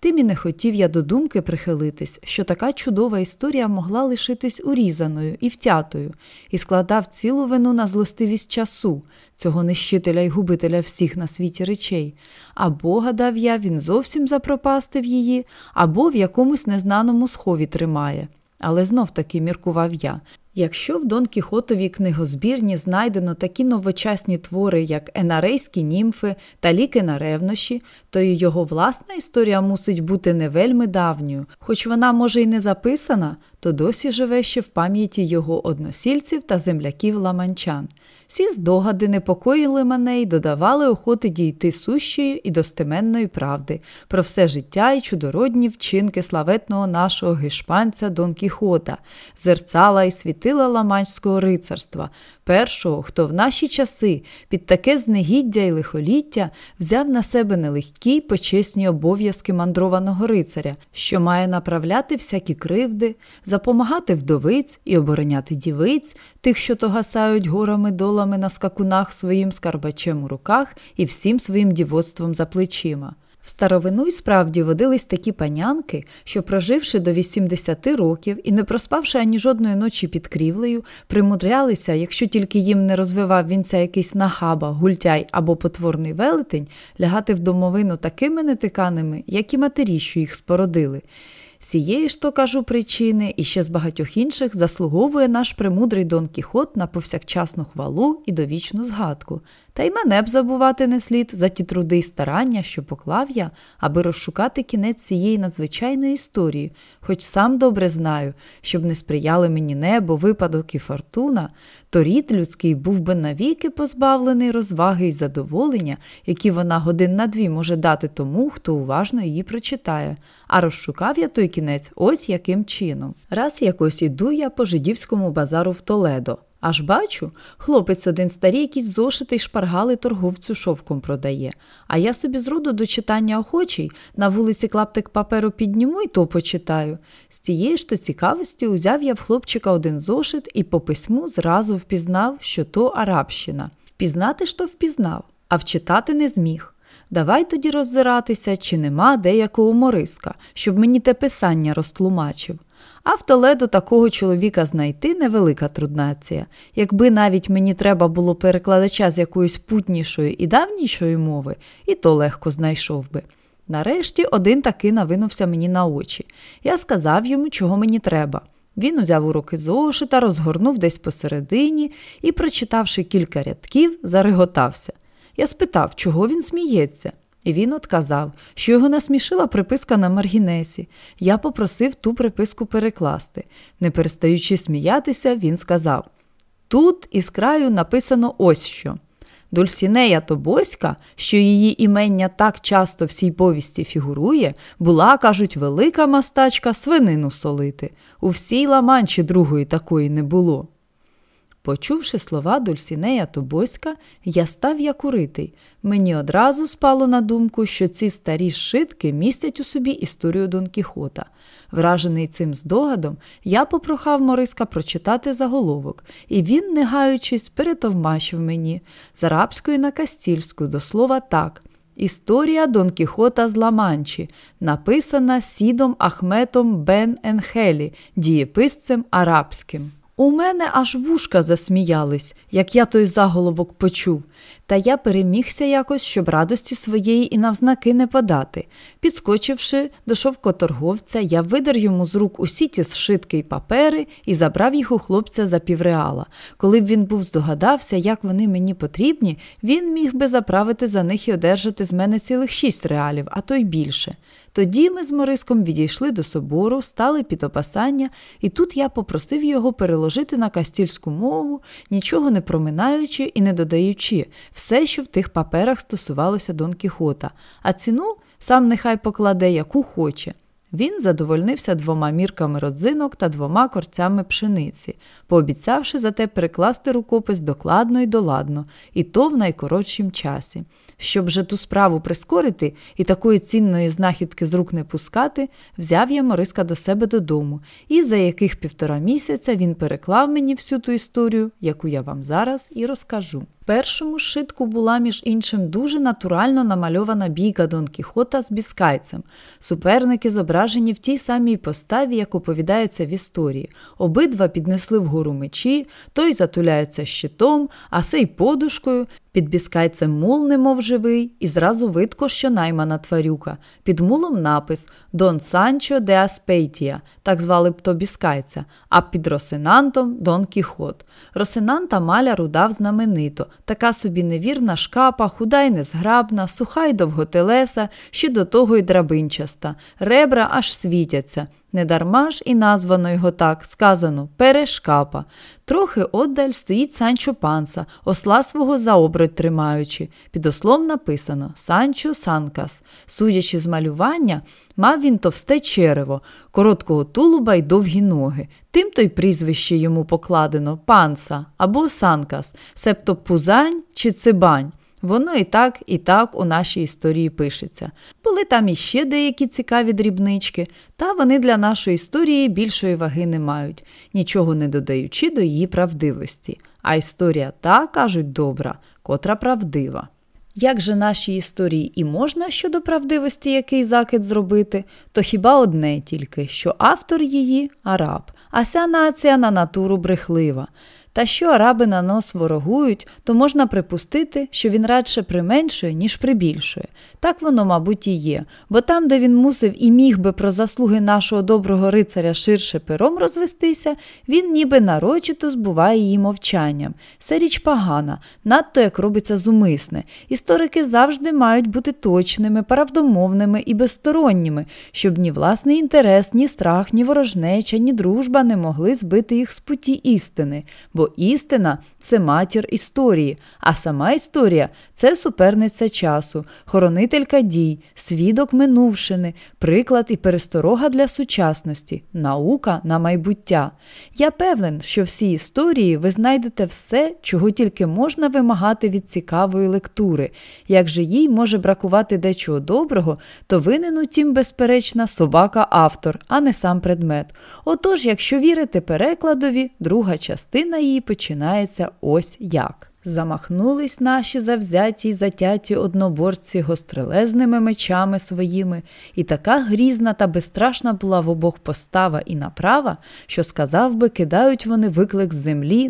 Тим і не хотів я до думки прихилитись, що така чудова історія могла лишитись урізаною і втятою, і складав цілу вину на злостивість часу, цього нищителя й губителя всіх на світі речей. Або, гадав я, він зовсім запропастив її, або в якомусь незнаному схові тримає. Але знов таки міркував я. Якщо в Дон Кіхотовій книгозбірні знайдено такі новочасні твори, як Енарейські німфи та ліки на ревнощі, то і його власна історія мусить бути не вельми давньою, хоч вона, може, й не записана, то досі живе ще в пам'яті його односільців та земляків ламанчан. Всі здогади непокоїли мене і додавали охоти дійти сущої і достеменної правди про все життя і чудородні вчинки славетного нашого гешпанця Дон Кіхота, зерцала і світила ламанського рицарства, першого, хто в наші часи під таке знегіддя і лихоліття взяв на себе нелегкі почесні обов'язки мандрованого рицаря, що має направляти всякі кривди, запомагати вдовиць і обороняти дівиць, тих, що то гасають горами долами на скакунах своїм скарбачем у руках і всім своїм дівоцтвом за плечима. В старовину й справді водились такі панянки, що, проживши до 80 років і не проспавши ані жодної ночі під крівлею, примудрялися, якщо тільки їм не розвивав вінця якийсь нахаба, гультяй або потворний велетень, лягати в домовину такими нетиканими, як і матері, що їх спородили. Сієї ж то кажу причини, і ще з багатьох інших заслуговує наш премудрий Дон Кіхот на повсякчасну хвалу і довічну згадку. Та й мене б забувати не слід за ті труди й старання, що поклав я, аби розшукати кінець цієї надзвичайної історії, хоч сам добре знаю, щоб не сприяли мені небо, випадок і фортуна, то рід людський був би навіки позбавлений розваги й задоволення, які вона годин на дві може дати тому, хто уважно її прочитає. А розшукав я той кінець ось яким чином. Раз якось іду я по жидівському базару в Толедо. Аж бачу, хлопець один старий якийсь зошитий шпаргали торговцю шовком продає. А я собі зроду до читання охочий, на вулиці клаптик паперу підніму і то почитаю. З тієї ж то цікавості узяв я в хлопчика один зошит і по письму зразу впізнав, що то арабщина. Впізнати ж то впізнав, а вчитати не зміг. Давай тоді роззиратися, чи нема деякого мориска, щоб мені те писання розтлумачив. А в Толедо такого чоловіка знайти невелика труднація. Якби навіть мені треба було перекладача з якоїсь путнішої і давнішої мови, і то легко знайшов би. Нарешті один таки навинувся мені на очі. Я сказав йому, чого мені треба. Він узяв уроки зошита, розгорнув десь посередині і, прочитавши кілька рядків, зареготався. Я спитав, чого він сміється. І він отказав, що його насмішила приписка на Маргінесі. Я попросив ту приписку перекласти. Не перестаючи сміятися, він сказав: Тут із краю написано ось що. Дульсінея Тобоська, що її імення так часто в цій повісті фігурує, була, кажуть, велика мастачка свинину солити. У всій ламанчі другої такої не було. Почувши слова Дульсінея Тобоська, я став як уритий. Мені одразу спало на думку, що ці старі шитки містять у собі історію Дон Кіхота. Вражений цим здогадом, я попрохав Мориска прочитати заголовок, і він, не гаючись, перетовмачив мені з арабської на кастільську, до слова так. Історія Дон Кіхота з Ламанчі, написана Сідом Ахметом Бен Енхелі, дієписцем арабським. У мене аж вушка засміялись, як я той заголовок почув, та я перемігся якось, щоб радості своєї і навзнаки не подати. Підскочивши до шовкоторговця, я видер йому з рук усі ті зшитки й папери і забрав їх у хлопця за півреала. Коли б він був здогадався, як вони мені потрібні, він міг би заправити за них і одержати з мене цілих шість реалів, а то й більше. Тоді ми з Мориском відійшли до собору, стали під опасання, і тут я попросив його переложити на кастільську мову, нічого не проминаючи і не додаючи, все, що в тих паперах стосувалося Дон Кіхота, а ціну сам нехай покладе, яку хоче. Він задовольнився двома мірками родзинок та двома корцями пшениці, пообіцявши зате перекласти рукопис докладно і доладно, і то в найкоротшім часі. Щоб же ту справу прискорити і такої цінної знахідки з рук не пускати, взяв я Мориска до себе додому, і за яких півтора місяця він переклав мені всю ту історію, яку я вам зараз і розкажу. Першому шитку була, між іншим, дуже натурально намальована бійка Дон Кіхота з біскайцем. Суперники зображені в тій самій поставі, як оповідається в історії. Обидва піднесли вгору мечі, той затуляється щитом, а сей подушкою. Під біскайцем мул, немов живий, і зразу видко, що наймана тварюка. Під мулом напис Дон Санчо де Аспейтія, так звали б то біскайця, а під Росинантом Дон Кіхот. Росинанта маляр удав знаменито, така собі невірна шкапа, худа й незграбна, суха й довготелеса, ще до того й драбинчаста, ребра аж світяться. Недарма ж і названо його так, сказано перешкапа. Трохи отдаль стоїть Санчо Панса, осла свого за оброть тримаючи. Під ослом написано Санчо Санкас. Судячи з малювання, мав він товсте черево, короткого тулуба й довгі ноги. Тим то й прізвище йому покладено панса або санкас, себто пузань чи цибань. Воно і так, і так у нашій історії пишеться. Були там іще деякі цікаві дрібнички, та вони для нашої історії більшої ваги не мають, нічого не додаючи до її правдивості. А історія та, кажуть, добра, котра правдива. Як же нашій історії і можна щодо правдивості який закид зробити, то хіба одне тільки, що автор її араб, а ся нація на натуру брехлива. Та що араби на нас ворогують, то можна припустити, що він радше применшує, ніж прибільшує. Так воно, мабуть, і є, бо там, де він мусив і міг би про заслуги нашого доброго рицаря ширше пером розвестися, він ніби нарочито збуває її мовчанням. Це річ погана, надто як робиться зумисне. Історики завжди мають бути точними, правдомовними і безсторонніми, щоб ні власний інтерес, ні страх, ні ворожнеча, ні дружба не могли збити їх з путі істини. бо істина це матір історії, а сама історія це суперниця часу, хоронителька дій, свідок минувшини, приклад і пересторога для сучасності, наука на майбуття. Я певен, що в цій історії ви знайдете все, чого тільки можна вимагати від цікавої лектури. Як же їй може бракувати дечого доброго, то винен у тім, безперечна, собака-автор, а не сам предмет. Отож, якщо вірити перекладові, друга частина її починається ось як. Замахнулись наші завзяті й затяті одноборці гострелезними мечами своїми, і така грізна та безстрашна була в обох постава і направа, що сказав би, кидають вони виклик з землі,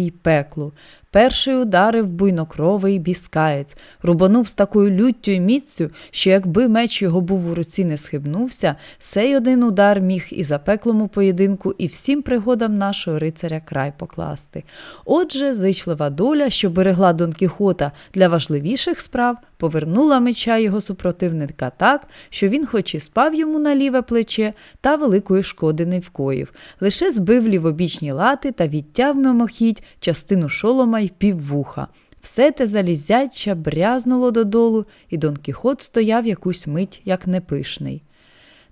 й пеклу. Перший ударив буйнокровий біскаєць, рубанув з такою люттю й міцю, що якби меч його був у руці не схибнувся, сей один удар міг і запеклому поєдинку, і всім пригодам нашого рицаря край покласти. Отже, зичлива доля, що берегла Дон Кіхота для важливіших справ, повернула меча його супротивника так, що він, хоч і спав йому на ліве плече, та великої шкоди не вкоїв, лише збив лівобічні лати та відтяв мимохідь частину шолома й піввуха. Все те залізяча брязнуло додолу, і Дон Кіхот стояв якусь мить, як непишний.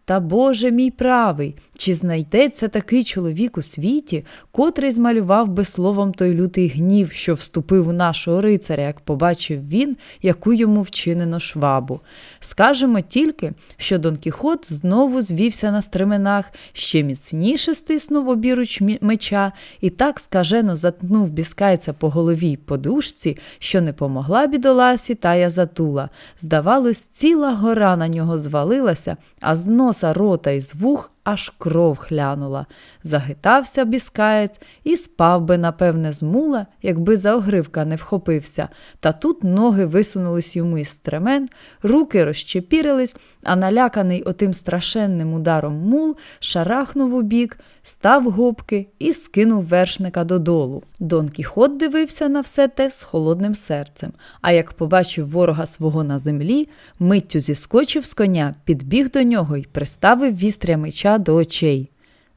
Та Боже мій правий, чи знайдеться такий чоловік у світі, котрий змалював би словом той лютий гнів, що вступив у нашого рицаря, як побачив він, яку йому вчинено швабу. Скажемо тільки, що Дон Кіхот знову звівся на стременах, ще міцніше стиснув обіруч меча і так скажено затнув біскайця по голові й подушці, що не помогла бідоласі тая затула. Здавалось, ціла гора на нього звалилася, а з носа рота і з вух аж кров хлянула. Загитався біскаєць і спав би, напевне, з мула, якби за огривка не вхопився. Та тут ноги висунулись йому із стремен, руки розчепірились, а наляканий отим страшенним ударом мул шарахнув у бік, став губки і скинув вершника додолу. Дон Кіхот дивився на все те з холодним серцем, а як побачив ворога свого на землі, миттю зіскочив з коня, підбіг до нього й приставив вістря меча до очей.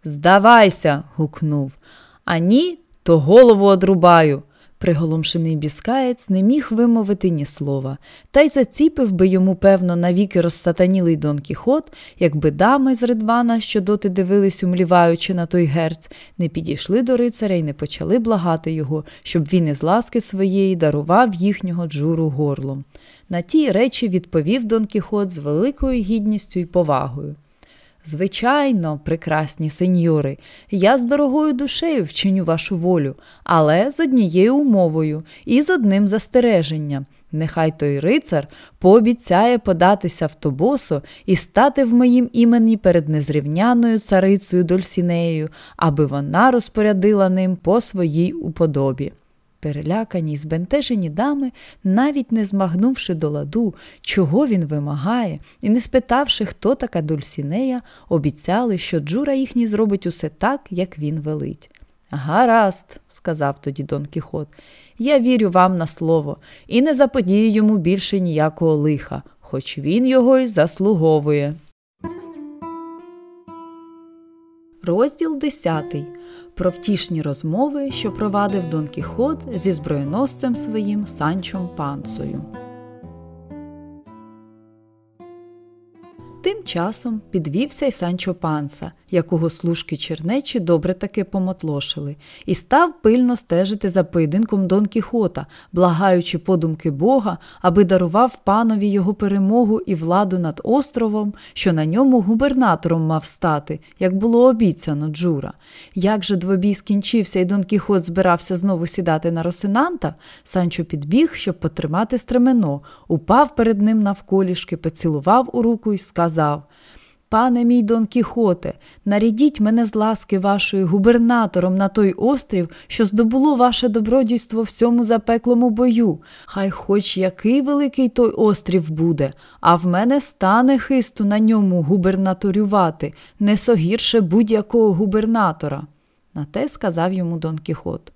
Здавайся. гукнув. А ні, то голову одрубаю. Приголомшений біскаєць не міг вимовити ні слова, та й заціпив би йому, певно, навіки розсатанілий Дон Кіхот, якби дами з ридвана, що доти дивились, умліваючи на той герць, не підійшли до рицаря і не почали благати його, щоб він із ласки своєї дарував їхнього джуру горлом. На ті речі відповів Дон Кіхот з великою гідністю і повагою. Звичайно, прекрасні сеньори, я з дорогою душею вчиню вашу волю, але з однією умовою і з одним застереженням. Нехай той рицар пообіцяє податися в Тобосо і стати в моїм імені перед незрівняною царицею Дольсінеєю, аби вона розпорядила ним по своїй уподобі. Перелякані й збентежені дами, навіть не змагнувши до ладу, чого він вимагає, і не спитавши, хто така Дульсінея, обіцяли, що Джура їхній зробить усе так, як він велить. Гаразд, сказав тоді Дон Кіхот, я вірю вам на слово і не заподію йому більше ніякого лиха, хоч він його й заслуговує. Розділ десятий про втішні розмови, що провадив Дон Кіхот зі зброєносцем своїм Санчом Пансою. Тим часом підвівся й Санчо Панса, якого служки чернечі добре таки помотлошили, і став пильно стежити за поєдинком Дон Кіхота, благаючи подумки Бога, аби дарував панові його перемогу і владу над островом, що на ньому губернатором мав стати, як було обіцяно Джура. Як же двобій скінчився, і Дон Кіхот збирався знову сідати на Росинанта, Санчо підбіг, щоб потримати стремено, упав перед ним навколішки, поцілував у руку і сказав Пане мій Дон Кіхоте, нарядіть мене з ласки вашої губернатором на той острів, що здобуло ваше добродійство в цьому запеклому бою. Хай хоч який великий той острів буде, а в мене стане хисту на ньому губернаторювати, не согірше будь-якого губернатора. На те сказав йому Дон Кіхот.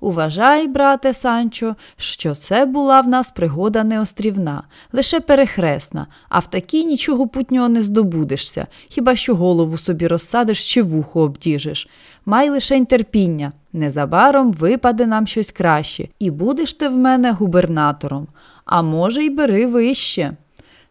Уважай, брате Санчо, що це була в нас пригода не острівна, лише перехресна, а в такій нічого путнього не здобудешся, хіба що голову собі розсадиш чи вухо обдіжиш. Май лише терпіння. Незабаром випаде нам щось краще, і будеш ти в мене губернатором. А може, й бери вище.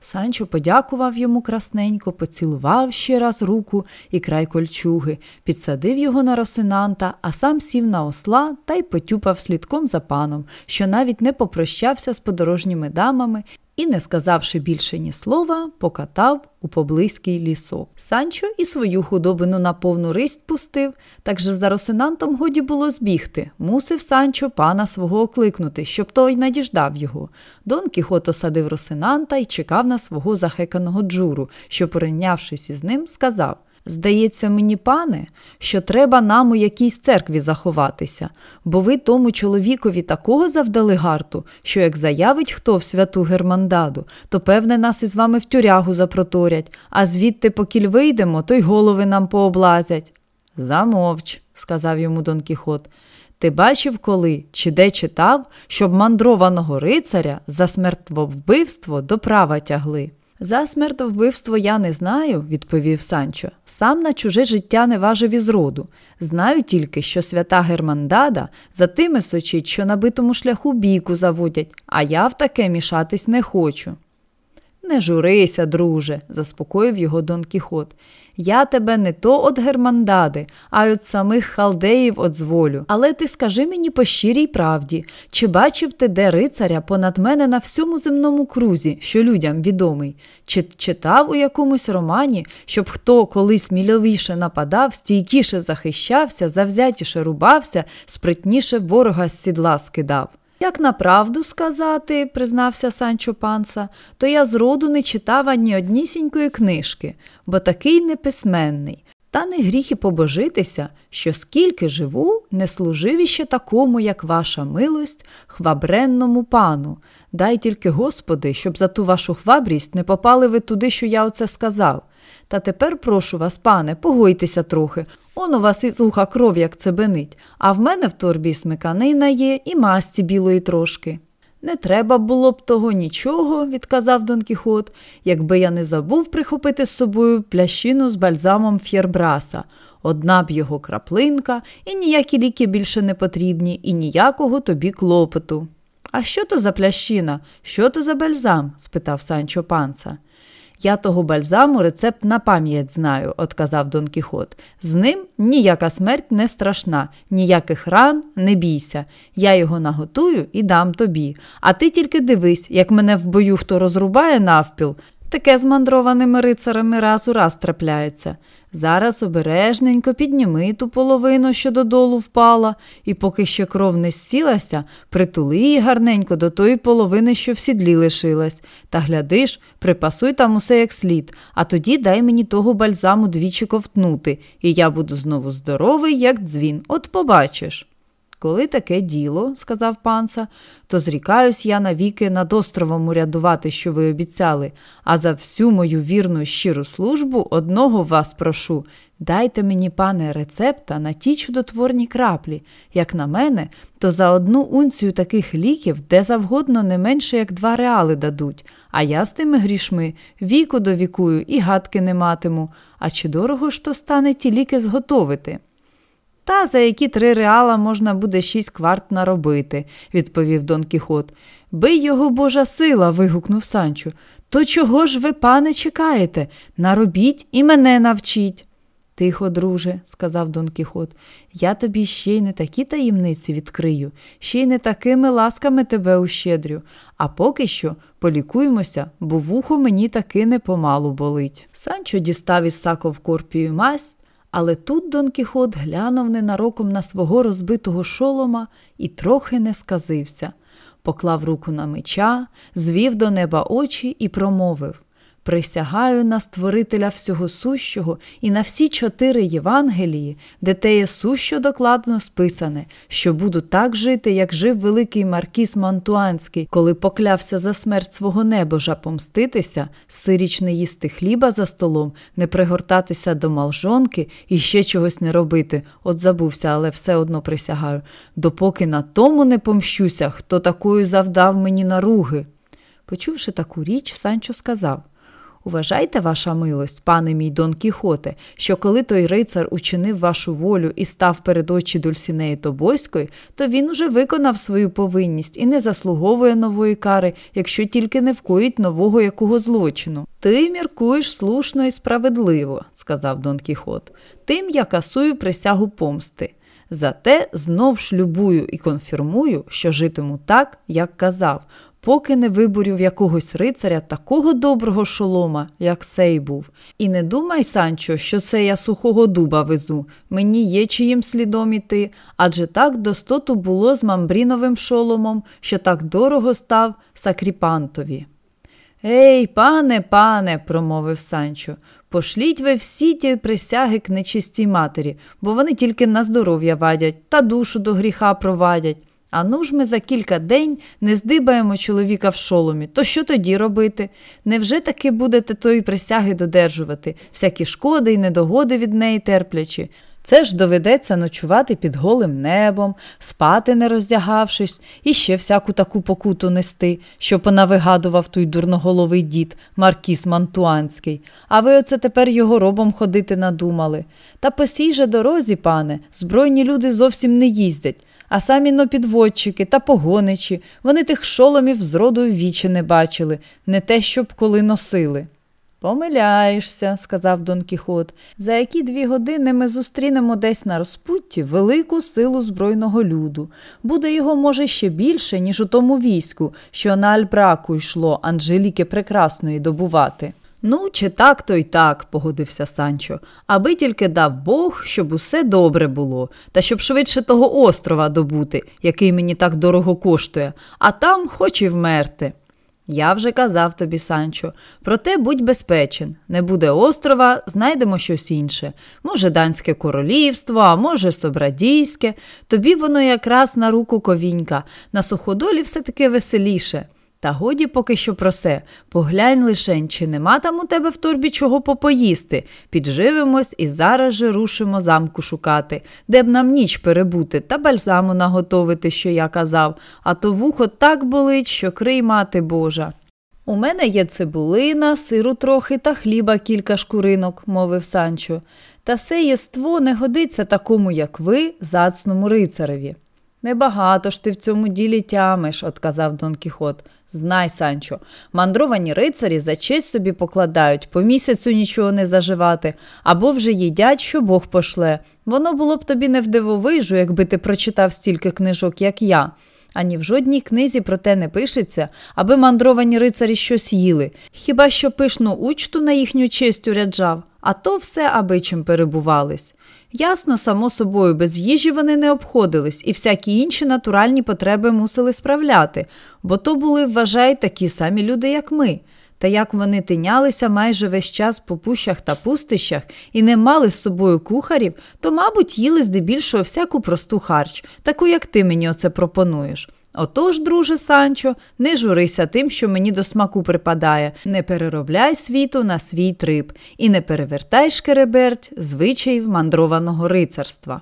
Санчо подякував йому красненько, поцілував ще раз руку і край кольчуги, підсадив його на росинанта, а сам сів на осла та й потюпав слідком за паном, що навіть не попрощався з подорожніми дамами і, не сказавши більше ні слова, покатав у поблизький лісок. Санчо і свою худобину на повну ристь пустив, так же за росинантом годі було збігти. Мусив Санчо пана свого окликнути, щоб той надіждав його. Дон Кіхот осадив росинанта і чекав на свого захеканого джуру, що, порівнявшись із ним, сказав Здається мені, пане, що треба нам у якійсь церкві заховатися, бо ви тому чоловікові такого завдали гарту, що як заявить хто в святу Германдаду, то певне нас із вами в тюрягу запроторять, а звідти покіль вийдемо, то й голови нам пооблазять. Замовч, сказав йому Дон Кіхот. Ти бачив коли чи де читав, щоб мандрованого рицаря за смертвовбивство до права тягли? За смертовбивство я не знаю, відповів Санчо. Сам на чуже життя не важив із роду. Знаю тільки, що свята Германдада за тими сочить, що на битому шляху бійку заводять, а я в таке мішатись не хочу. Не журися, друже, заспокоїв його Дон Кіхот. Я тебе не то от Германдади, а й от самих халдеїв одзволю. Але ти скажи мені по щирій правді, чи бачив ти де рицаря понад мене на всьому земному крузі, що людям відомий, чи читав у якомусь романі, щоб хто колись сміливіше нападав, стійкіше захищався, завзятіше рубався, спритніше ворога з сідла скидав? Як на правду сказати, признався Санчо Панса, то я зроду не читав ані однісінької книжки, бо такий неписьменний. Та не гріх і побожитися, що скільки живу, не служив іще такому, як ваша милость, хвабренному пану. Дай тільки, Господи, щоб за ту вашу хвабрість не попали ви туди, що я оце сказав. Та тепер прошу вас, пане, погойтеся трохи. Он у вас із уха кров як цебенить, а в мене в торбі смиканина є і масті білої трошки. Не треба було б того нічого, відказав Дон Кіхот, якби я не забув прихопити з собою плящину з бальзамом фєрбраса. Одна б його краплинка, і ніякі ліки більше не потрібні, і ніякого тобі клопоту. А що то за плящина? Що то за бальзам? спитав Санчо панца. Я того бальзаму рецепт на пам'ять знаю, отказав Дон Кіхот. З ним ніяка смерть не страшна, ніяких ран не бійся. Я його наготую і дам тобі. А ти тільки дивись, як мене в бою хто розрубає навпіл. Таке з мандрованими рицарами раз у раз трапляється. Зараз обережненько підніми ту половину, що додолу впала, і поки ще кров не сілася, притули її гарненько до тої половини, що в сідлі лишилась. Та глядиш, припасуй там усе як слід, а тоді дай мені того бальзаму двічі ковтнути, і я буду знову здоровий, як дзвін. От побачиш. Коли таке діло, сказав панца, то зрікаюсь я навіки над островом урядувати, що ви обіцяли, а за всю мою вірну щиру службу одного вас прошу. Дайте мені, пане, рецепта на ті чудотворні краплі. Як на мене, то за одну унцію таких ліків де завгодно не менше як два реали дадуть, а я з тими грішми віку довікую і гадки не матиму. А чи дорого ж то стане ті ліки зготовити? Та за які три реала можна буде шість кварт наробити, відповів Дон Кіхот. Бий його божа сила. вигукнув Санчо. То чого ж ви, пане, чекаєте? Наробіть і мене навчіть. Тихо, друже, сказав Дон Кіхот, я тобі ще й не такі таємниці відкрию, ще й не такими ласками тебе ущедрю, а поки що полікуємося, бо вухо мені таки не помалу болить. Санчо дістав із сако в корпію масть, але тут Дон Кіхот глянув ненароком на свого розбитого шолома і трохи не сказився. Поклав руку на меча, звів до неба очі і промовив Присягаю на Створителя всього сущого і на всі чотири Євангелії, де те є сущо докладно списане, що буду так жити, як жив великий Маркіс Монтуанський, коли поклявся за смерть свого небожа помститися, сиріч не їсти хліба за столом, не пригортатися до малжонки і ще чогось не робити. От забувся, але все одно присягаю. Допоки на тому не помщуся, хто такою завдав мені наруги. Почувши таку річ, Санчо сказав Уважайте, ваша милость, пане мій Дон Кіхоте, що коли той рицар учинив вашу волю і став перед очі Дульсінеї Тобойської, то він уже виконав свою повинність і не заслуговує нової кари, якщо тільки не вкоїть нового якого злочину. Ти міркуєш слушно і справедливо, сказав Дон Кіхот. Тим я касую присягу помсти. Зате знов шлюбую і конфірмую, що житиму так, як казав, поки не виборів якогось рицаря такого доброго шолома, як сей був. І не думай, Санчо, що це я сухого дуба везу. Мені є чиїм слідом іти, адже так достоту було з мамбріновим шоломом, що так дорого став сакріпантові. Ей, пане, пане, промовив Санчо, пошліть ви всі ті присяги к нечистій матері, бо вони тільки на здоров'я вадять та душу до гріха провадять. А ну ж ми за кілька день не здибаємо чоловіка в шоломі, то що тоді робити? Невже таки будете тої присяги додержувати, всякі шкоди і недогоди від неї терплячи? Це ж доведеться ночувати під голим небом, спати не роздягавшись, і ще всяку таку покуту нести, що понавигадував той дурноголовий дід Маркіс Мантуанський. А ви оце тепер його робом ходити надумали. Та по сій же дорозі, пане, збройні люди зовсім не їздять а самі нопідводчики та погоничі, вони тих шоломів зроду вічі не бачили, не те, щоб коли носили. Помиляєшся, сказав Дон Кіхот, за які дві години ми зустрінемо десь на розпутті велику силу збройного люду. Буде його, може, ще більше, ніж у тому війську, що на Альбраку йшло Анжеліки Прекрасної добувати. Ну, чи так, то й так, погодився Санчо, аби тільки дав Бог, щоб усе добре було, та щоб швидше того острова добути, який мені так дорого коштує, а там хоч і вмерти. Я вже казав тобі, Санчо, проте будь безпечен. Не буде острова, знайдемо щось інше. Може, Данське королівство, а може, Собрадійське. Тобі воно якраз на руку ковінька, на суходолі все таки веселіше. Та годі поки що про се. Поглянь лишень, чи нема там у тебе в торбі чого попоїсти. Підживимось і зараз же рушимо замку шукати, де б нам ніч перебути та бальзаму наготовити, що я казав, а то вухо так болить, що крий мати Божа. У мене є цибулина, сиру трохи та хліба кілька шкуринок, мовив Санчо. Та се єство не годиться такому, як ви, зацному рицареві. Небагато ж ти в цьому ділі тямиш, отказав Дон Кіхот. Знай, Санчо, мандровані рицарі за честь собі покладають, по місяцю нічого не заживати, або вже їдять, що Бог пошле. Воно було б тобі не вдивовижу, якби ти прочитав стільки книжок, як я. Ані в жодній книзі про те не пишеться, аби мандровані рицарі щось їли, хіба що пишну учту на їхню честь уряджав, а то все аби чим перебувались. Ясно, само собою, без їжі вони не обходились і всякі інші натуральні потреби мусили справляти, бо то були, вважай, такі самі люди, як ми. Та як вони тинялися майже весь час по пущах та пустищах і не мали з собою кухарів, то, мабуть, їли здебільшого всяку просту харч, таку, як ти мені оце пропонуєш. Отож, друже Санчо, не журися тим, що мені до смаку припадає, не переробляй світу на свій триб і не перевертай шкереберть звичаїв мандрованого рицарства.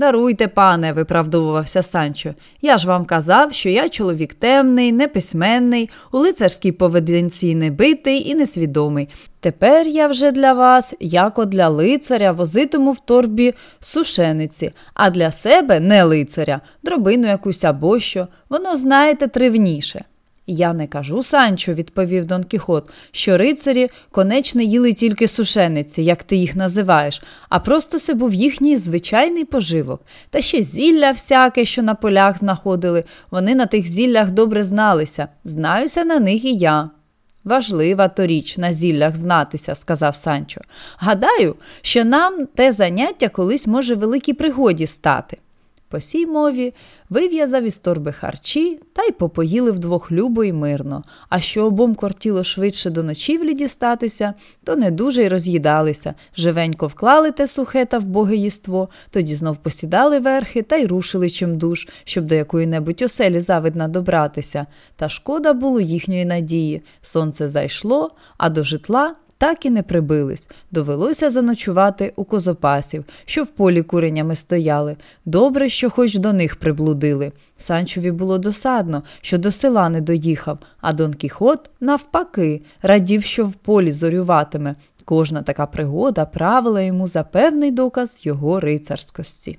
Даруйте, пане, виправдовувався Санчо. Я ж вам казав, що я чоловік темний, неписьменний, у лицарській поведінці небитий і несвідомий. Тепер я вже для вас, як для лицаря, возитиму в торбі сушениці, а для себе не лицаря, дробину якусь або що, воно, знаєте, тривніше. Я не кажу, Санчо, відповів Дон Кіхот, що рицарі конечне їли тільки сушениці, як ти їх називаєш, а просто це був їхній звичайний поживок. Та ще зілля всяке, що на полях знаходили. Вони на тих зіллях добре зналися. Знаюся на них і я. Важлива то річ на зіллях знатися, сказав Санчо. Гадаю, що нам те заняття колись може великій пригоді стати. По сій мові вив'язав із торби харчі та й попоїли вдвох любо й мирно, а що обом кортіло швидше до ночівлі дістатися, то не дуже й роз'їдалися, живенько вклали те сухе та вбоге їство, тоді знов посідали верхи та й рушили чимдуж, щоб до якої-небудь оселі завидна добратися. Та шкода було їхньої надії. Сонце зайшло, а до житла так і не прибились. Довелося заночувати у козопасів, що в полі куренями стояли. Добре, що хоч до них приблудили. Санчові було досадно, що до села не доїхав, а Дон Кіхот, навпаки, радів, що в полі зорюватиме. Кожна така пригода правила йому за певний доказ його рицарськості.